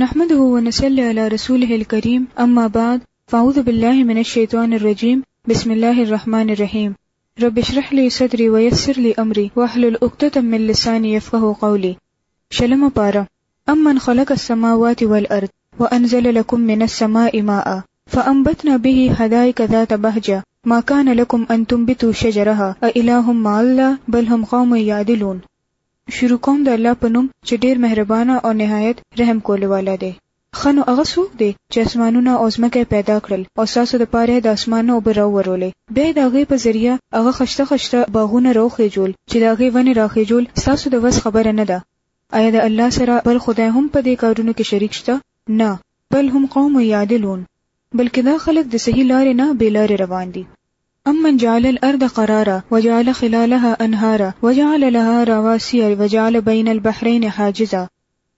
نحمده ونسلي على رسوله الكريم أما بعد فأعوذ بالله من الشيطان الرجيم بسم الله الرحمن الرحيم رب اشرح لي صدري ويسر لي أمري واحلل عقدة من لساني يفقه قولي شلم أم من خلق السماوات والأرض وأنزل لكم من السماء ماء فأنبتنا به حدائق ذات بهجة ما كان لكم أن تنبتوا شجرها أإله مع الله بل هم قوم يعدلون شروع کوم د الله په نوم چې ډېر مهربانه او نهایت رحم کولو والا دی. ښه نو هغه څوک دی چې اسمانونه او ځمکه یې پیدا کړل او ستاسو دپاره یې د اسمان نه اوبه راوورولې، بیا یې د هغې په ذریعه هغه خشته خشته باغونه راوخېژول چې د هغې ونې راخېژول ستاسو د وس خبره نه ده. ایا د الله سره بل خدای هم په دې کارونو کې شریک شته؟ نه، بل هم قوم یعدلون، بلکې دا خلک د صحیح لارې نه بې لارې روان دي. امن جعل الارض قرارا وجعل خلالها انهارا وجعل لها رواسي وجعل بين البحرين حاجزا،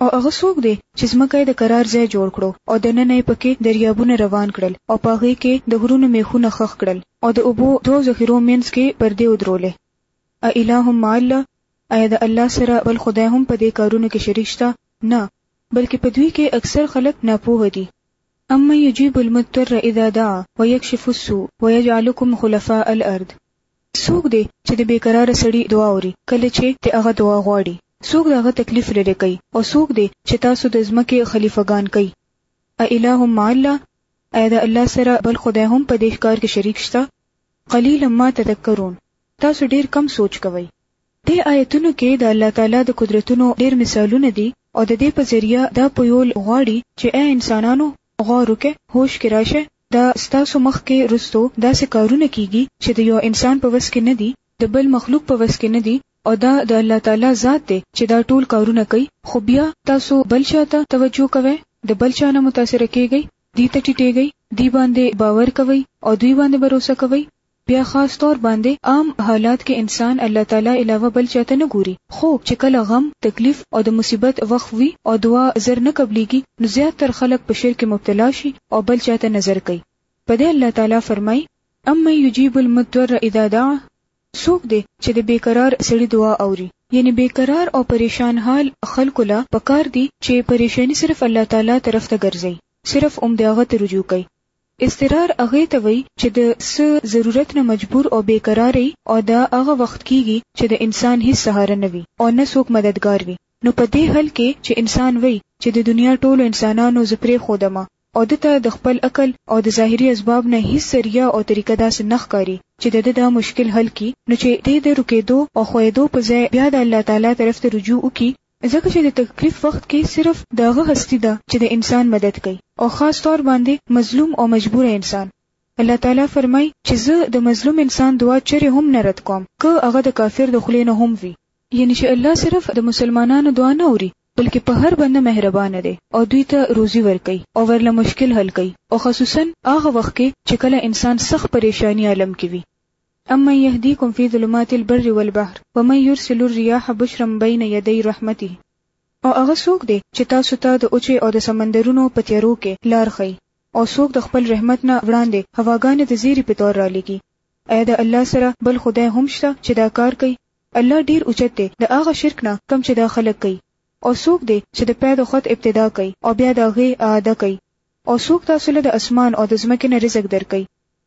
او هغه څوک دی چې ځمکه یې د قرار ځای جوړ کړو او دننه یې پکې دریابونه روان کړل او په هغې کې د غرونو میخونه ښخ کړل او د اوبو دوو ذخیرو منځ کې پردې ودرولې. اإله مع الله، ایا د الله سره بل خدای هم په دې کارونو کې شریک شته؟ نه، بلکې په دوی کې اکثر خلک ناپوه دي. امن یجیب المضطر اذا دعا ویکشف السوء ویجعلکم خلفاء الارض، څوک دی چې د بې قراره سړي دعا اوري کله چې د هغه دعا غواړي؟ څوک د هغه تکلیف لرې کوي؟ او څوک دی چې تاسو د ځمکې خلیفه ګان کوي؟ اإله مع الله، ایا د الله سره بل خدای هم په دې ښکار کې شریک شته؟ قلیلا ما تذکرون، تاسو ډېر کم سوچ کوئ. دې آیتونو کې د الله تعالی د قدرتونو ډېر مثالونه دي او د دې په ذریعه دا پویول غواړي چې اې انسانانو! غور وکړئ، هوش کې راشئ، دا ستاسو مخکې وروسته داسې کارونه کېږي چې د یو انسان په وس کې نه دي، د بل مخلوق په وس کې نه دي او دا د الله تعالی ذات دی چې دا ټول کارونه کوي، خو بیا تاسو بل چا ته توجه کوئ، د بل چا نه متاثره کېږئ، دوی ته ټیټېږئ، دوی باندې باور کوئ او دوی باندې بروسه کوئ، بیا خاص طور باندې عام حالات کې انسان الله تعالی علاوه بل چا ته نه ګوري خو چې کله غم، تکلیف او د مصیبت وخت وي او دعا زر نه قبلیږي نو زیات تر خلک په شرک کې مبتلا شي او بل چا ته نظر کوي. په دې الله تعالی فرمایي، امن یجیب المضطر اذا دعاه، څوک دی چې د بې قرار سړي دعا اوري؟ یعنې بې قرار او پریشان حال خلکو له په کار دي چې پریشاني صرف الله تعالی طرف ته ګرځوي، صرف هم د هغه ته رجوع کوي اضطرار هغه ته وایي چې د څه ضرورت نه مجبور او بې قراره یي او دا هغه وخت کیږي چې د انسان هیڅ سهاره نه وي او نه څوک مددګار وي نو په دې حل کې چې انسان وایي چې د دنیا ټولو انسانانو زه پرېښودم او ده ته د خپل عقل او د ظاهري اسباب نه هیڅ ذریعه او طریقه داسې نه ښکاري چې د ده دا مشکل حل کړي نو چې دی د رکېدو او ښویېدو په ځای بیا د الله تعالی طرف ته رجوع وکړي ځکه چې د تکلیف وخت کې صرف د هغه هستي ده چې د انسان مدد کوي او خاص طور باندې مظلوم او مجبور انسان. الله تعالی فرمايي چې زه د مظلوم انسان دعا چرې هم نه رد کوم که هغه د کافر د خولې نه هم وي. یعنې چې الله صرف د مسلمانانو دعا نه اوري بلکې په هر بنده مهربانه دی او دوی ته روزي ورکوي او ورله مشکل حل کوي او خصوصا هغه وخت کې چې کله انسان سخت پریشاني عالم کې وي. امن يهديکم في ظلمات البر والبحر ومن يرسل الرياح بشرا بين يدي رحمته او هغه څوک دی چې تاسو ته د اوچې او د سمندرونو په تيارو کې لار ښيي او څوک د خپل رحمت نه وړاندې هواګانې د زيري په طور راليږي ايا د الله سره بل خدای هم شته چې دا کار کوي الله ډير اوچت دی د هغه شرک نه کوم چې دا خلک کوي او څوک دی چې د پيد او خط ابتدا کوي او بيا د هغې اعاده کوي او څوک تاسو له د اسمان او د ځمکې نه رزق درکوي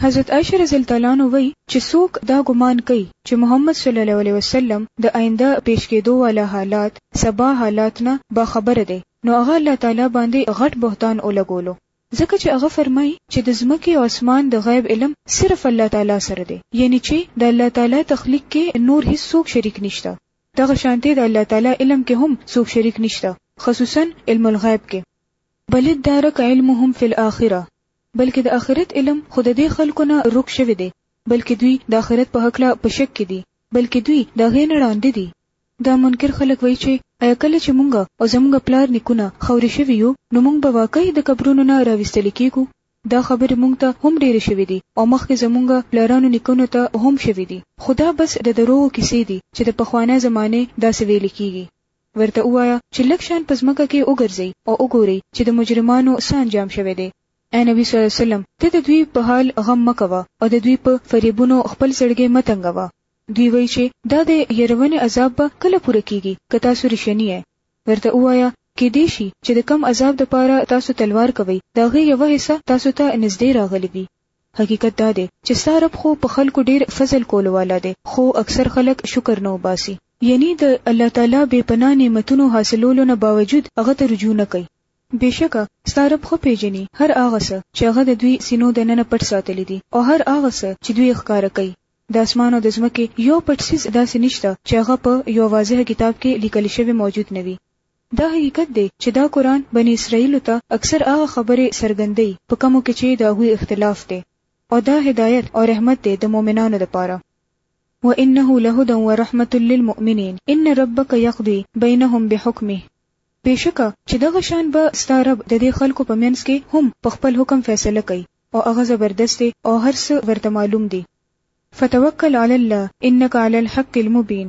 حضرت عائشه رضی الله تعالی عنها وایي چې څوک دا ګمان کوي چې محمد صلی الله علیه وسلم د آینده پیش کیدو والا حالات، سبا حالات، نه باخبره دی نو هغه الله تعالی باندې غټ بهتان اولګولو ځکه چې هغه فرمایي چې د ځمکې او اسمان د غیب علم صرف الله تعالی سره دی یعنی چې د الله تعالی تخلیق کې نور هیڅ څوک شریک نشته دغه شانتې د الله تعالی علم کې هم څوک شریک نشته خصوصا علم الغیب کې بل دارک علمهم فی الاخره بلکه د آخرت علم خو د دې خلکو نه ورک شوی دی، بلکه دوی د آخرت په هکله په شک کې دي، بلکه دوی د هغې نه ړانده دي. دا منکر خلک وایي چې ایا کله چې مونږ او زمونږ پلار نیکونه خاورې شوي یو نو مونږ به واقعي د قبرونو نه راویستل کیږو؟ دا خبرې مونږ ته هم ډېرې شوې دي او مخکې زمونږ پلارانو نیکونو ته هم شوې دي، خو دا بس د دروغو کیسې دي چې د پخوانۍ زمانې داسې ویلې کیږي. ورته ووایه چې لږ شان په ځمکه کې وګرځئ او وګورئ چې د مجرمانو څه انجام شوی دی. ای نبي صلی الله علیه وسلم! ته د دوی په حال غم مه کوه او د دوی په فریبونو خپل زړګی مه تنګوه. دوی وایي چې دا د یرونې عذاب به کله پوره کیږي که تاسو ریښني یئ. ورته ووایه، کیدای شي چې د کوم عذاب دپاره تاسو تلوار کوئ د هغې یوه حصه تاسو ته نږدې راغلې وي. حقیقت دا دی چې ستا رب خو په خلکو ډېر فضل کولو والا دی خو اکثر خلک شکر نه اوباسي یعنی د الله تعالی بې پناه نعمتونو حاصلولو نه باوجود هغه ته رجوع نه کوي. بېشکه ستا رب ښه پېژني هر هغه څه چې هغه د دوی سینو د ننه پټ ساتلي دي او هر هغه څه چې دوی یې ښکاره کوي. د اسمان او د ځمکې یو پټ څیز داسې نشته چې هغه په یوه واضح کتاب کې لیکل شوی موجود نه وي. دا حقیقت دی چې دا قرآن بنی اسرائیلو ته اکثر هغه خبرې څرګندوي په کومو کې چې د هغوی اختلاف دی او دا هدایت او رحمت دی د مؤمنانو لپاره. وانه لهدی ورحمة للمؤمنین ان ربک یقضی بینهم بحکمه، بېشکه چې دغه شان به ستا رب د دې خلکو په منځ کې هم په خپل حکم فیصله کوي او هغه زبردست دی او هر څه ورته معلوم دي. فتوکل علی الله انک علی الحق المبین،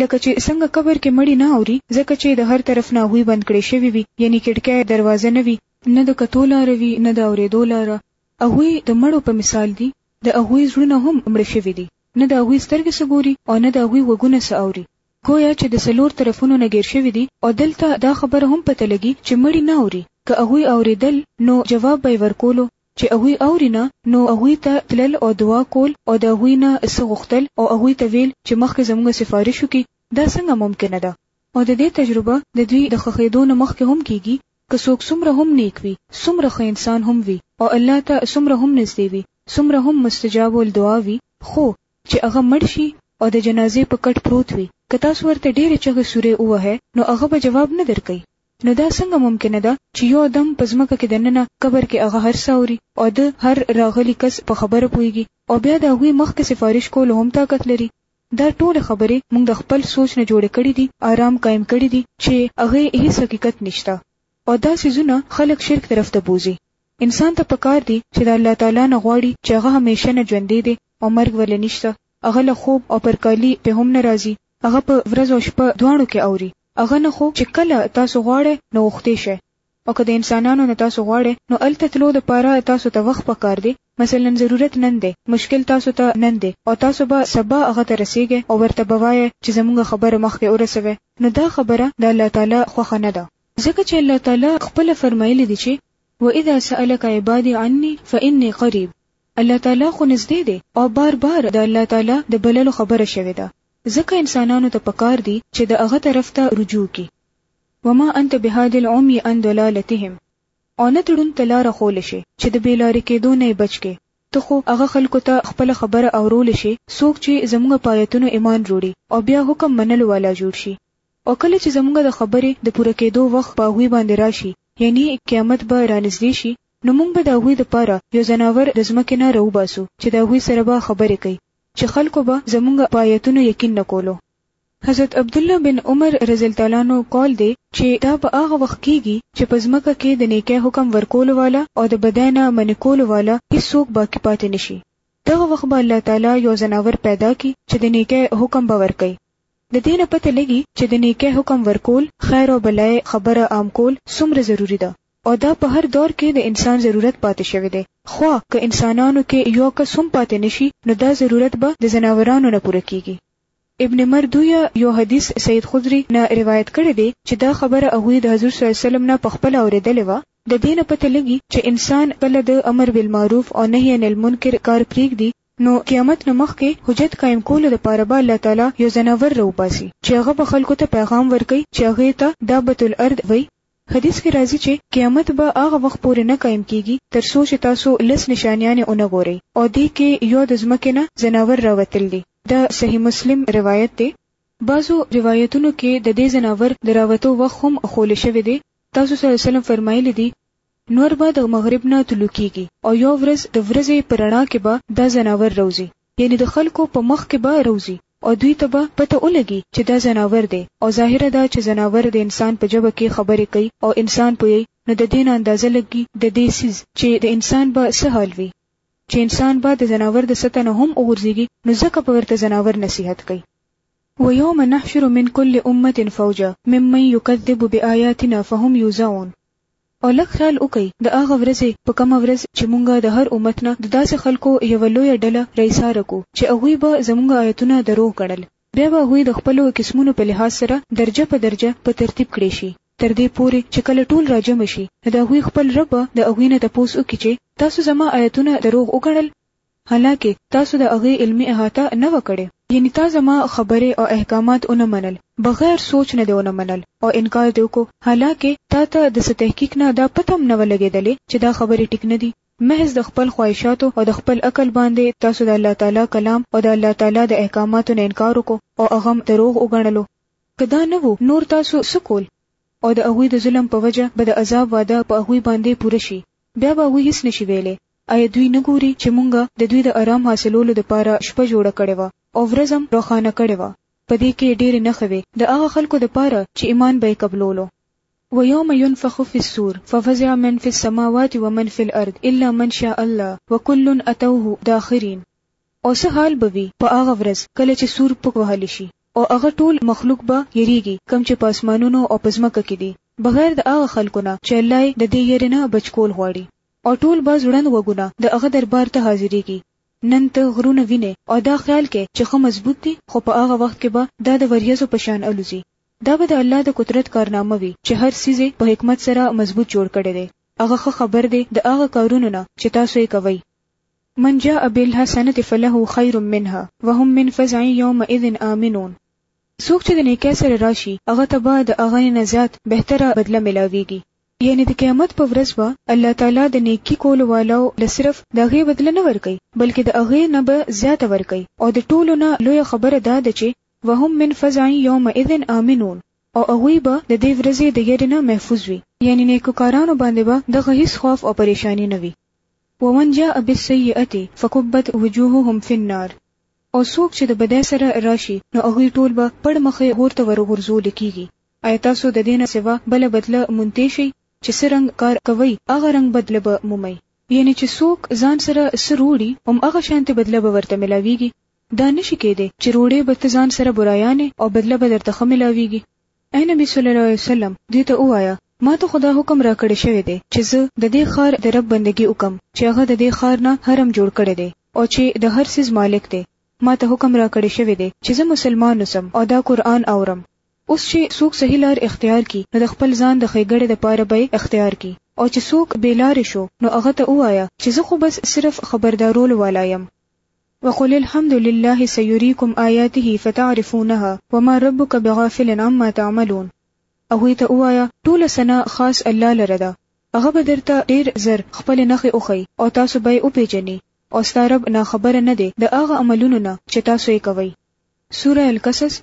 لکه چې څنګه قبر کې مړي نه اوري ځکه چې د هر طرف نه هغوی بند کړې شوي وي یعنی کړکۍ دروازه نه وي، نه د کتو لاره وي نه د اورېدو لاره، هغوی د مړو په مثال دي، د هغوی زړونه هم مړه شوي دي، نه د هغوی سترګې څه ګوري او نه د هغوی غوږونه څه اوري، ګویا چې د څلور طرفونو نه ګېر شوي دي او دلته دا خبره هم پته لګي چې مړي نه اوري، که هغوی اورېدل نو جواب به یې ورکولو، چې هغوی اوري نه نو هغوی ته تلل او دعا کول او د هغوی نه څه غوښتل او هغوی ته ویل چې مخکې زموږ سفارش وکړي دا څنګه ممکنه ده او د دې تجربه د دوی د ښخیدو نه مخکې هم کیږي که څوک څومره هم نیک وي څومره ښه انسان هم وي او الله ته څومره هم نږدې وي څومره هم مستجاب الدعا وي خو چې هغه مړ شي او د جنازې په کټ پروت وي که تاسو ورته ډیرې چغې سورې ووهئ نو هغه به جواب نه درکوي نو دا څنګه ممکنه ده چې یو دم په ځمکه کې دننه قبر کې هغه هر څه اوري او د هر راغلي کس په خبره پوهیږي او بیا د هغوی مخکې سفارش کولو هم طاقت لري دا ټول خبرې موږ د خپل سوچ نه جوړې کړې دي آرام قائم کړې دي چې هغه هیڅ حقیقت نشته او دا سيزونه خلک شرک طرف ته بوزي انسان ته پکار دي چې د الله تعالی نه غواړي چې هغه همیشه نه ژوندې دي او مرګ ولې نشته هغه له خوب او پرکالی په هم ناراضي هغه په ورځ او شپه دواړو کې اوري هغه نه خو چې کله تاسو غواړی نو غوښتی شی او که د انسانانو نه تاسو غواړی نو هلته تلو د پاره تاسو ته وخت په کار دی مثلا ضرورت نن دی مشکل تاسو ته نن دی او تاسو به سبا هغه ته رسیږی او ورته به وایه چې زمونږ خبره مخکې ورسوی نو دا خبره د الله تعالی خوښه نه ده ځکه چې الله تعالی خپله فرمایلی دی چې واذا سألک عبادی عنی فإنی قریب الله تعالی خو نزدې دی او بار بار د الله تعالی د بللو خبره شوې ده ځکه انسانانو ته پکار دي چې د هغه طرف ته رجوع کړي، وما انت بهاد العمي عن ضلالتهم، او نه ته ړوند ته لاره ښوولی شې چې د بې لارې کېدو نه یې بچ کړې، ته خو هغه خلکو ته خپله خبره اورولی شې څوک چې زموږ په آیتونو ایمان روړي او بیا حکم منلو والا جوړ شي او کله چې زموږ د خبرې د پوره کېدو وخت په هغوی باندې راشي یعنې قیامت به رانږدې شي نو موږ به د هغوی دپاره یو ځناور د ځمکې نه راوباسو چې د هغوی سره به خبرې کوي چې خلکو به زمونږ په آیتونو یقین نه کولو. حضرت عبدالله بن عمر رضی الله تعالی عنه قول دی چې دا په هغه وخت کیږي چې په ځمکه کې د نیکۍ حکم ورکولو والا او د بدۍ نه منع کولو والا هیڅ څوک باقي پاتې نه شي. دغه وخت به الله تعالی یو ځناور پیدا کړي چې د نیکۍ حکم به ورکوي. د دې نه پته لګي چې د نیکۍ حکم ورکول، خیر او بلای خبره عام کول څومره ضروري ده. او دا په هر دور کې د انسان ضرورت پاتې شوی دی، خوا که انسانانو کې يو کس هم پاتې نه شي نو دا ضرورت به د ځناورانو نه پوره کېږي. ابن مر دويه يو حديث سيد خدري نه روايت کړی دی چې دا خبره هغوی د حضور صلی الله علیه وسلم نه په خپله اورېدلې وه، د دې نه پته لګي چې انسان کله د امر بالمعروف او نهی عن المنکر کار پرېږدي نو قيامت نه مخکې حجت قايم کولو لپاره به الله تعالی يو ځناور راوباسي چې هغه به خلکو ته پيغام ورکوي چې هغوی ته دابة الارض وایي حدیث کې راځي چې قیامت به هغه وخت پورې نه قایم کیږي تر څو چې تاسو لس نشانیانې ونه ګورئ او دې کې یو د ځمکې نه ځناور راوتل دي، دا صحیح مسلم روایت دی. بعضو روایتونو کې د دې ځناور د راوتو وخت هم ښوول شوی دی، تاسو صلی الله علیه وسلم فرمایلي دي، نور به د مغرب نه طلوع کیږي او یو ورځ د ورځې په رڼا کې به دا ځناور راوځي یعنې د خلکو په مخ کې به روځي او دوی ته به پته ولګي چې دا ځناور دی او ظاهره ده چې ځناور د انسان په ژبه کې خبرې کوي او انسان پوهیي نو د دې نه اندازه لګي د دې څیز چې د انسان به څه حال وي چې انسان به د ځناور د سطح نه هم وغورځیږي نو ځکه به ورته ځناور نصیحت کوي. ویوم نحشر من کل امة فوجا ممن یکذب بآیاتنا فهم یوزعون او لږ خیال وکړئ د هغه ورځې په کومه ورځ چې مونږ د هر امت نه د داسې خلکو یوه لویه ډله را ایساره کړو چې هغوی به زمونږ آیتونه دروغ ګڼل بیا به هغوی د خپلو قسمونو په لحاظ سره درجه په درجه په ترتیب کړې شي تر دې پورې چې کله ټول را جمع شي نو د هغوی خپل رب به د هغوی نه تپوس وکړي چې تاسو زما آیتونه دروغ وګڼل؟ حالانکه تاسو د هغې علمي احاطه نه وه کړې، یعنې تا زما خبرې او احکامات ونه منل، بغیر سوچ نه دې ونه منل او انکار دې وکړو، حالانکه تا ته د څه تحقیق نه دا پته هم نه وه لګېدلې چې دا خبرې ټیک نه دي، محض د خپل خواهشاتو او د خپل عقل باندې تاسو د الله تعالی کلام او د الله تعالی د احکاماتو نه انکار وکړو او هغه هم دروغ وګڼلو، که دا نه وو نور تاسو څه کول؟ او د هغوی د ظلم په وجه به د عذاب وعده په هغوی باندې پوره شي، بیا به هغوی هیڅ نه شي ویلی، ایا دوی نه ګوري چې مونږ د دوی د ارام حاصلولو دپاره شپه جوړه کړې وه او ورځ هم روښانه کړې وه، په دې کې ډېرې نښې وې د هغه خلکو دپاره چې ایمان به یې قبلولو. ویوم ینفخ فی الصور ففزع من فی السماوات ومن فی الارض الا من شاء الله وکل اتوه داخرین او څه حال به وي په هغه ورځ کله چې سور پک وهل شي او هغه ټول مخلوق به یریږي کوم چې په اسمانونو او په ځمکه کې دي بغیر د هغه خلکو نه چې الله یې د دې یرې نه بچ کول غواړي. او ټول به ځوړند غوږونه د هغه دربار ته حاضرېږي. نن ته غرونه وینې او دا خیال کې چې ښه مضبوط دي، خو په هغه وخت کې به دا د وریځو په شان الوزي. دا به د الله د قدرت کارنامه وي چې هر څیز یې په حکمت سره مضبوط جوړ کړی دی. هغه ښه خبر دی د هغه کارونو نه چې تاسو یې کوئ. من جاء بالحسنة فله خیر منها وهم من فزع یومئذ آمنون، څوک چې د نېکۍ سره راشي هغه ته به د هغه نه زیات بهتره بدله ملاوېږي یعنې د قیامت په ورځ به الله تعالی د نیکي کولو والاو له صرف د هغې بدله نه ورکوي بلکې د هغې نه به زیاته ورکوي او د ټولو نه لویه خبره دا ده چې وهم من فزع یومئذ آمنون او هغوی به د دې ورځې د یرې نه محفوظ وي یعنې نیکوکارانو باندې به دغه هیڅ خوف او پریشاني نه وي ومن جاء بالسیئة فکبت وجوههم فی النار او څوک چې د بدۍ سره راشي نو هغوی ټول به پړ مخې اور ته ورغورځول کیږي ایا تاسو ددې نه سوا بله بدله موندتی شئ چې څه رنګ کار کوئ هغه رنګ بدله به مومئ یعنی چې څوک ځان سره څه روړي هم هغه شانتې بدله به ورته ملاویږي دا نشي کیدی چې روړې به ته ځان سره برایانې او بدله به درته ښه ملاویږي اې نبی صلی الله علیه وسلم دوی ته ووایه ما ته خدا حکم راکړی شوی دی چې زه د دې ښار د رب بندګي وکم چې هغه د دې ښار نه حرم جوړ کړی دی او چې د هر څیز مالک دی ما ته حکم راکړی شوی دی چې زه مسلمان اوسم او دا قرآن اورم اوس چې څوک صحیح لار اختیار کړي نو د خپل ځان د ښېګړې لپاره به یې اختیار کړي او چې څوک بې لارې شو نو هغه ته ووایه چې زه خو بس صرف خبردارولو والا یم. وقل الحمد لله سیریکم آیاته فتعرفونها وما ربک بغافل عما تعملون هغوی ته ووایه ټوله ثنا خاص الله لره ده هغه به درته ډېر زر خپلې نښې وښيي او تاسو به یې وپېژني او ستا رب ناخبره نه دی د هغه عملونو نه چې تاسو یې کوئ. سوره القصص،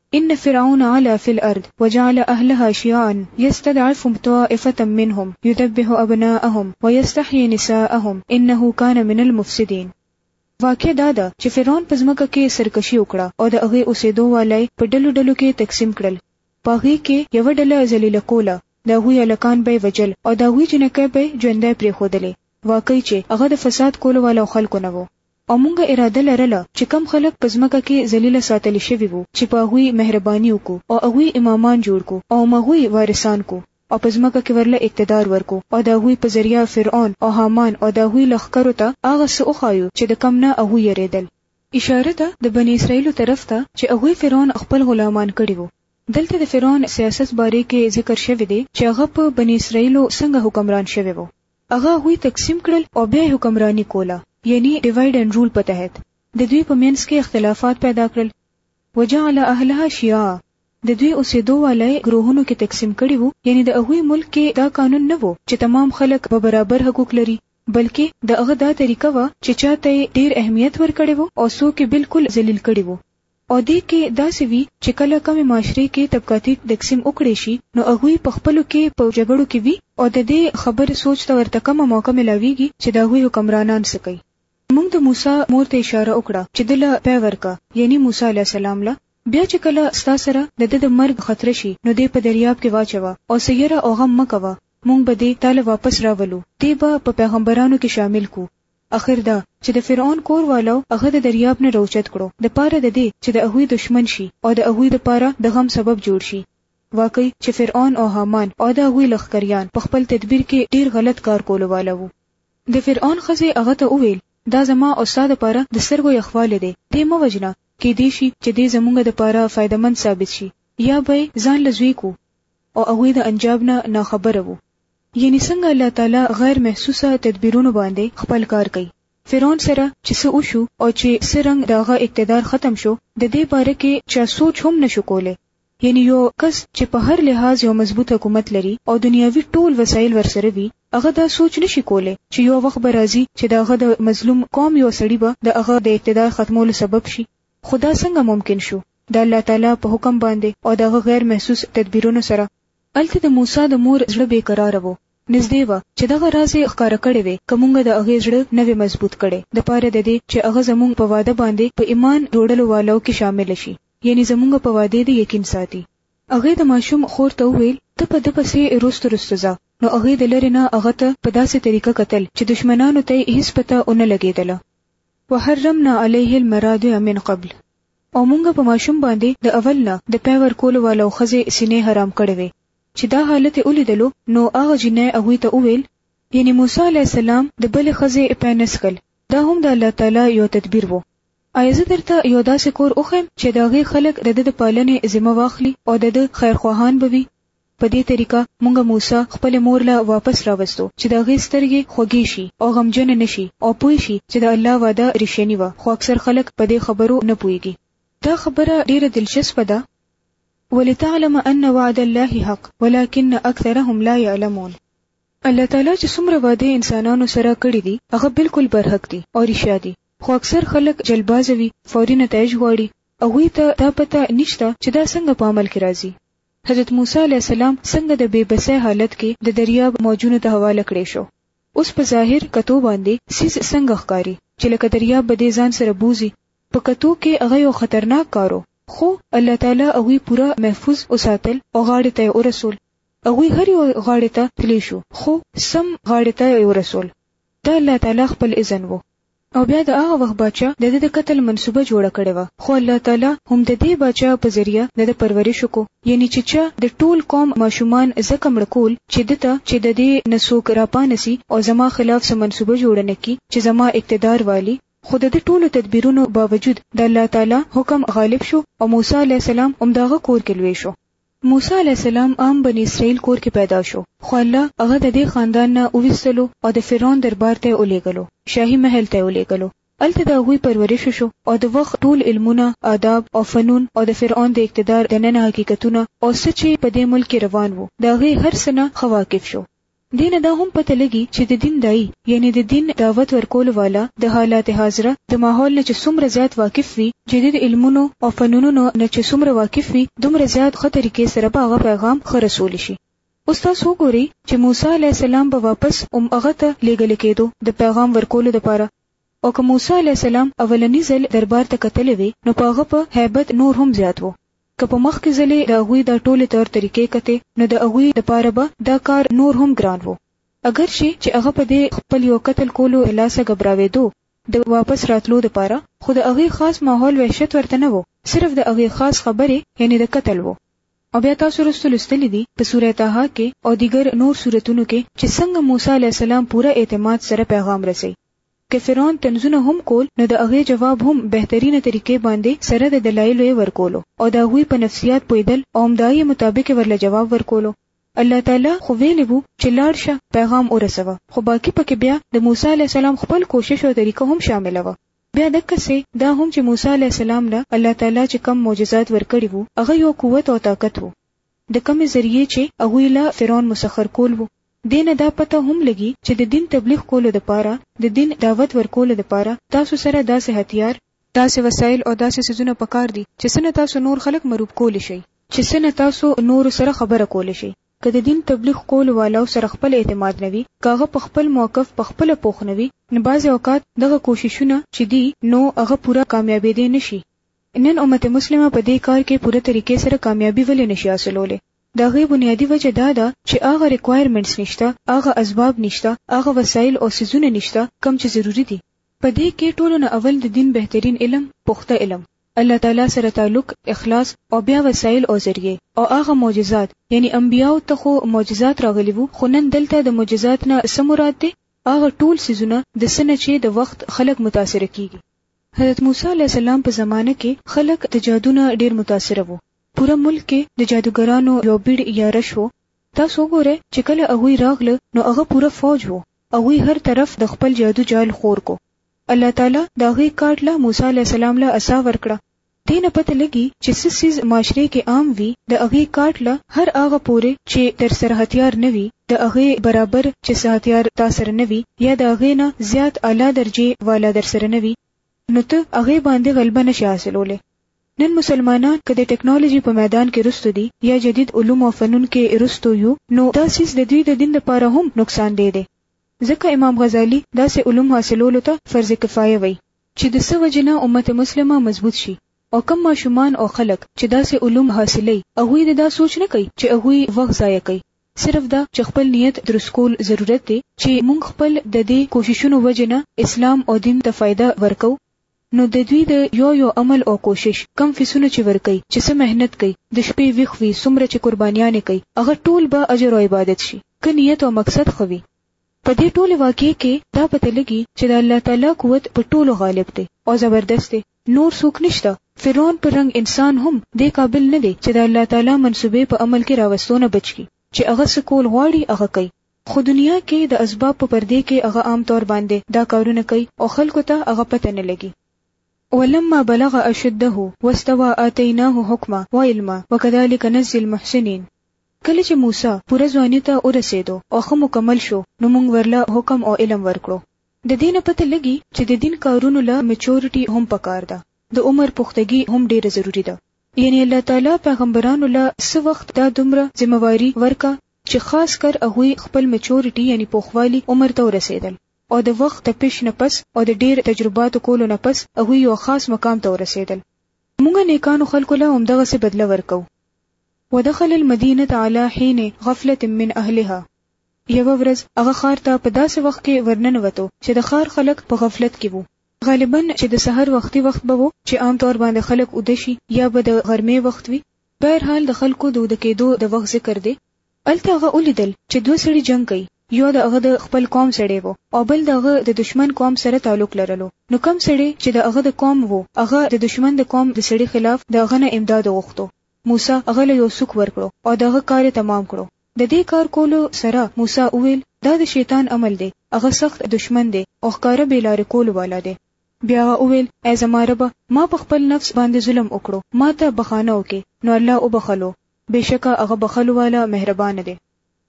ان فرعون علا فی الارض وجعل اهلها شیعا یستدعف طائفة منهم یذبح ابناءهم ویستحیی نساءهم انه کان من المفسدین، واقعه دا ده چې فرعون په ځمکه کې سرکشي وکړه او د هغې اوسېدو والا یې په ډلو ډلو کې تقسیم کړل، په هغوی کې یوه ډله ذلیله کوله، د هغوی هلکان به یې وژل او د هغوی جینکۍ به یې ژوندۍ پرېښودلې، واقعي چې هغه د فساد کولو والا خلکو نه و. او مونږ اراده لرله چې کوم خلک په ځمکه کې ذلیله ساتل شوي وو چې په هغوی مهرباني وکړو او هغوی امامان جوړ کړو او هم هغوی وارثان کړو او په ځمکه کې ورله اقتدار ورکړو او د هغوی په ذریعه فرعون او هامان او د هغوی لښکرو ته هغه څه وښایو چې د کوم نه هغوی یریدل. اشاره ده د بنی اسرائیلو طرف ته چې هغوی فرعون خپل غلامان کړي وو. دلته د فرعون سیاست باره کې ذکر شوی دی چې هغه په بنی اسرائیلو څنګه حکمران شوی وو. هغه هغوی تقسیم کړل او بیا یې حکمراني کوله، یعنی ډیوایډ اینډ رول په تحت د دوی په مینځ کې اختلافات پیدا کړل، وجعل اهلها شیعا د دوی اوسیدو والا یې ګروهونو کې تقسیم کړي وو، یعنی د هغوی ملک کې دا قانون نه وو چې تمام خلک به برابر حقوق لري، بلکې د هغه دا طریقه وه چې چاته یې ډیر اهمیت ورکړی وو او څوک یې بالکل ذلیل کړي وو. او دې کې داسې وي چې کله کومې معاشرې کې طبقاتي تقسیم وکړې شي نو هغوی په خپلو کې په جګړو کې وي او د دې خبرې سوچ ته ورته کومه موقع ملاویږي چې د هغوی حکمرانان څه کوي. موږ د موسی مور ته اشاره وکړه چې ده له پی ورکه یعنی موسی علیه السلام له بیا چې کله ستا سره د ده د مرګ خطره شي نو دې په دریاب کې واچوه او څه یره او غم مه کوه موږ به دې تا له واپس راولو دې به په پیغمبرانو کې شامل کو اخر دا چې د فرعون کور والو هغه د دریاب نه راوچت کړو د پاره د دې چې د هغوی دښمن شي او د هغوی د پاره د غم سبب جوړ شي. واقعي چې فرعون او هامان او د هغوی لښکریان په خپل تدبیر کې ډیر غلط کار کولو واله وو. د فرعون ښځې هغه ته وویل، دا زما او ستا د پاره د سترګو یخوالی دی، دې مه وژنه، کیدای شي چې دې زمونږ د پاره فایده مند ثابت شي یا به یې ځان له زوی کو او هغوی د انجام نه ناخبره وو. یعنی څنګه الله تعالی غیر محسوسه تدبیرونو باندی خپل کار کوي فرعون سره چې څه وشو او چې څه رنګ د هغه اقتدار ختم شو د دې باره کې چا سوچ هم نشو کولی یعنی یو کس چې په هر لحاظ یو مضبوط حکومت لري او دنیاوي ټول وسایل ورسره وي هغه دا سوچ نشي کولی چې یو وخت به راځي چې د هغه د مظلوم قوم یو سړی به د هغه د اقتدار ختمولو سبب شي خدا څنګه ممکن شو د الله تعالی په حکم باندې او دغه غیر محسوس تدبیرونو سره هلته د موسی د مور زړه بې قراره وو، نږدې وه چې دغه راز یې ښکاره کړی وی که مونږ د هغې زړه نه وی مضبوط کړی دپاره ددې چې هغه زمونږ په وعده باندې په ایمان روړلو والو کې شامله شي یعنی زمونږ په وعدې دې یقین ساتي. هغې د ماشوم خور ته وویل، ته په ده پسې رستو رستو ځه، نو هغې د لرې نه هغه ته په داسې طریقه کتل چې دشمنانو ته یې هیڅ پته ونه لګیدله. وحرمنا علیه المراضع من قبل. او مونږ په ماشوم باندې د اول نه د پی ورکولو والو ښځې سینې حرام کړې وې. چې دا حالت یې ولیدلو نو هغه جینۍ هغوی ته وویل، یعنې موسی علیه السلام د بلې ښځې پی نه څښل، دا هم د الله تعالی یو تدبیر وو. ایا زه درته یو داسې کور وښیم چې د هغې خلک د ده د پالنې ذمه واخلي او د ده خیرخواهان به وي؟ په دې طریقه مونږ موسی خپلې مور له واپس راوستو چې د هغې سترګې خوږې شي او غمجنه نه شي او پوه شي چې د الله وعده رښیني وه خو اکثر خلک په دې خبرو نه پوهیږي. دا خبره ډیره دلچسپه ده، ولتعلم ان وعد الله حق ولکن اکثرهم لا یعلمون الله تعالی چې څومره وعدې انسانانو سره کړي دي هغه بلکل برحق دي او رښیا دي خو اکثر خلک جلبازه وي، فوري نتایج غواړي، هغوی ته دا پته نشته چې دا څنګه په عمل کې راځي. حضرت موسی علیه السلام څنګه د بې بسۍ حالت کې د دریاب موجونو ته حواله کړی شو؟ اوس په ظاهر کتو باندې څیز څنګه ښکاري چې لکه دریاب به دې ځان سره بوځي؟ په کتو کې هغه یو خطرناک کار و، خو الله تعالی هغوی پوره محفوظ وساتل او غاړې ته یې ورسول. هغوی هر یو غاړې ته تلی شو، خو سم غاړې ته یې ورسول. دا الله تعالی خپل اذن و. او بیا د هغه وخت باچا د ده د قتل منصوبه جوړه کړې وه خو الله تعالی هم د دې باچا په ذریعه د ده پرورش وکړو یعنی چې چا د ټول قوم ماشومان ځکه مړه کول چې ده ته چې د دې نه څوک راپانسي او زما خلاف څه منصوبه جوړه نه کړي چې زما اقتدار والي خو د ده ټولو تدبیرونو باوجود د الله تعالی حکم غالب شو او موسی علیه السلام هم د هغه کور کې لوی شو موسی علیه السلام عام بني اسراییل کور کې پیدا شو، خو الله هغه د دې خاندان نه وویستلو او د فرعون دربار ته یې ولېږلو، شاهي محل ته یې ولېږلو. هلته د هغوی پرورش وشو او د وخت ټول علمونه، آداب او فنون او د فرعون د اقتدار دننه حقیقتونه او څه چې په دې ملک کې روان وو، د هغې هر څه نه ښه واقف شو. دې نه دا هم پته لګي چې د دين داعي يعنې د دين دعوت ورکولو والا د حالات حاضره د ماحول نه چې څومره زيات واقف وي، جديد علمونو او فنونونو نه چې څومره واقف وي، دومره زيات ښه طريقې سره به هغه پيغام ښه رسولی شي. اوس تاسو وګورئ چې موسی عليه السلام به واپس هم هغه ته لېږل کېدو د پيغام ورکولو لپاره او که موسی عليه السلام اولنی ځل دربار ته کتلی وی نو په هغه په هيبت نور هم زيات و. که په مخکې ځلې د هغوی دا ټولې طور طریقې کتې نو د هغوی د پاره به دا کار نور هم ګران وو اګر چه چې هغه په دې خپل یو قتل کولو د لاسه ګبراویدو د واپس راتلو د پاره خو د هغې خاص ماحول وحشت ورته نه وو صرف د هغې خاص خبرې یعنې د قتل وو. او بیا تاسو وروسته لوستلي دي په سوره طه کې او دیګر نور سورتونو کې چې څنګه موسی علیه السلام پوره اعتماد سره پیغام رسوي که فرعون طنزونه هم کول نو د هغې جواب هم بهترینه طریقې باندې سره د دلایلو یې ورکولو او د هغوی په نفسیات پوهیدل او همداهیې مطابق یې ورله جواب ورکولو. الله تعالی خو ویلي وو چې لاړ شه پیغام ورسوه خو باقي پکې بیا د موسی علیه السلام خپل کوشش او طریقه هم شامله وه. بیا دقسې دا هم چې موسی علیه السلام له الله تعالی چې کوم معجزات ورکړي وو هغه یو قوت او طاقت وو د کومې ذریعې چې هغوی له فرعون مسخر کول وو، دې نه دا پته هم لګي چې د دین تبلیغ کولو دپاره، د دین دعوت ورکولو دپاره تاسو سره داسې هتیار، داسې وسایل او داسې څیزونه پکار دي چې څنه تاسو نور خلک مرعوب کولی شئ، چې څنه تاسو نورو سره خبره کولی شئ، که د دین تبلیغ کولو والاو سره خپل اعتماد نه وي، که هغه په خپل موقف په خپله پوخ نه وي، نو بعضې اوقات دغه کوششونه چې دي نو هغه پوره کامیابیدې نه شي. نن امت مسلمه په دې کار کې پوره طریقې سره کامیابي ولې نشي حاصلولی؟ د هغې بنیادي وجه دا ده چې هغه ریکوایرمنټس نشته، هغه اسباب نشته، هغه وسایل او څیزونه نشته کوم چې ضروري دي. په دې کې ټولو نه اول د دین بهترین علم، پخته علم، الله تعالی سره تعلق، اخلاص او بیا وسایل او ذریعې او هغه معجزات یعنې انبیاوو ته خو معجزات راغلي وو خو نن دلته د معجزات نه څه مراد دی؟ هغه ټول څیزونه د څه نه چې د وخت خلک متاثره کیږي. حضرت موسی علیه السلام په زمانه کې خلک د جادو نه ډیر متاثره وو. پوره ملک کې د جادوګرانو یو بیړ یا رش وو. تاسو وګورئ چې کله هغوی راغله نو هغه پوره فوج وو. هغوی هر طرف د خپل جادو جال خور کو. الله تعالی د هغې کارډ له موسی علیه السلام له عصا ورکړه. دې نه پته لګي چې څه څيز معاشرې کې عام وي د هغې کارټ له هر هغه پورې چې در سره هتيار نه وي د هغې برابر چې څه هتيار تا سره نه وي يا د هغې نه زيات اعلی درجې والا در سره نه وي نو ته هغې باندې غلبه نه شې حاصلولی. نن مسلمانان که د ټکنالوژي په ميدان کې رستو دي يا جديد علوم او فنون کې رستو يو نو دا څيز د دوی د دين لپاره هم نقصان دې دی ځکه امام غزالي داسې علوم حاصلولو ته فرض کفايه ويل چې د څه وجې نه امت مسلمه مضبوط شي او کوم ماشومان او خلک چې داسې علوم حاصلوي هغوی د دا سوچ نه کوي چې هغوی وخت ضایع کوي صرف دا چې خپل نیت درست کول ضرورت دی چې مونږ خپل د دې کوششونو وجې نه اسلام او دین ته فایده ورکوو نو د دوی د یو یو عمل او کوشش کوم فیسونه چې ورکوي چې څه محنت کوي د شپې ویښ وي څومره چې قربانیانې کوي هغه ټول به اجر او عبادت شي که نیت او مقصد ښه وي په دې ټولې واقعې کې دا پته لګي چې د الله تعالی قوت په ټولو غالب دی او زبردست دی، نور څوک نشته، فرعون په رنګ انسان هم دې قابل نه دی چې د الله تعالی منصوبې په عمل کې راوستو نه بچ کړي، چې هغه څه کول غواړي هغه کوي، خو دنیا کې د اسباب په پردې کې هغه عام طور باندې دا کارونه کوي او خلکو ته هغه پته نه لګي. ولما بلغ اشده واستوی آتیناه حکما وعلما وکذلک نجزی المحسنین کله چې موسی پوره ځواني ته ورسېدو او ښه مکمل شو نو موږ ورله حکم او علم ورکړو. د دې نه پته لګي چې د دین کارونو له میچورټي هم پکار ده، د عمر پختګي هم ډېره ضروري ده. یعنې الله تعالی پیغمبرانو له څه وخت دا دومره ذمه واري ورکه چې خاص کر هغوی خپل میچورټي یعنې پوخوالي عمر ته ورسېدل او د وخت تپش نه پس او د ډېر تجرباتو کولو نه پس هغوی یو خاص مقام ته ورسېدل. موږ نیکانو خلکو له همدغسې بدله ورکوو. ودخل المدینة علی حین غفلة من اهلها، یوه ورځ هغه ښار ته په داسې وخت کې ورننوتو چې د ښار خلک په غفلت کې وو، غالباً چې د سحر وختي وخت به و چې عام طور باندې خلک اوده شي یا به د غرمې وخت وي، په هر حال د خلکو د اوده کېدو د وخت ذکر دی، هلته هغه ولیدل چې دوه سړي جنګ کوي، یو د هغه د خپل قوم سړی و او بل د هغه د دښمن قوم سره تعلق لرلو، نو کوم سړی چې د هغه د قوم و هغه د دښمن د قوم د سړي خلاف د هغه نه امداد وغوښتو، موسی هغه له یو سوک ورکړو او د هغه کار یې تمام کړو. د دې کار کولو سره موسی وویل، دا د شیطان عمل دی، هغه سخت دښمن دی او ښکاره بې لارې کولو والا دی. بیا هغه وویل، ای زما ربه! ما په خپل نفس باندې ظلم وکړو، ما ته بښانه وکړې، نو الله وبخښلو، بېشکه هغه بخښلو والا مهربانه دی.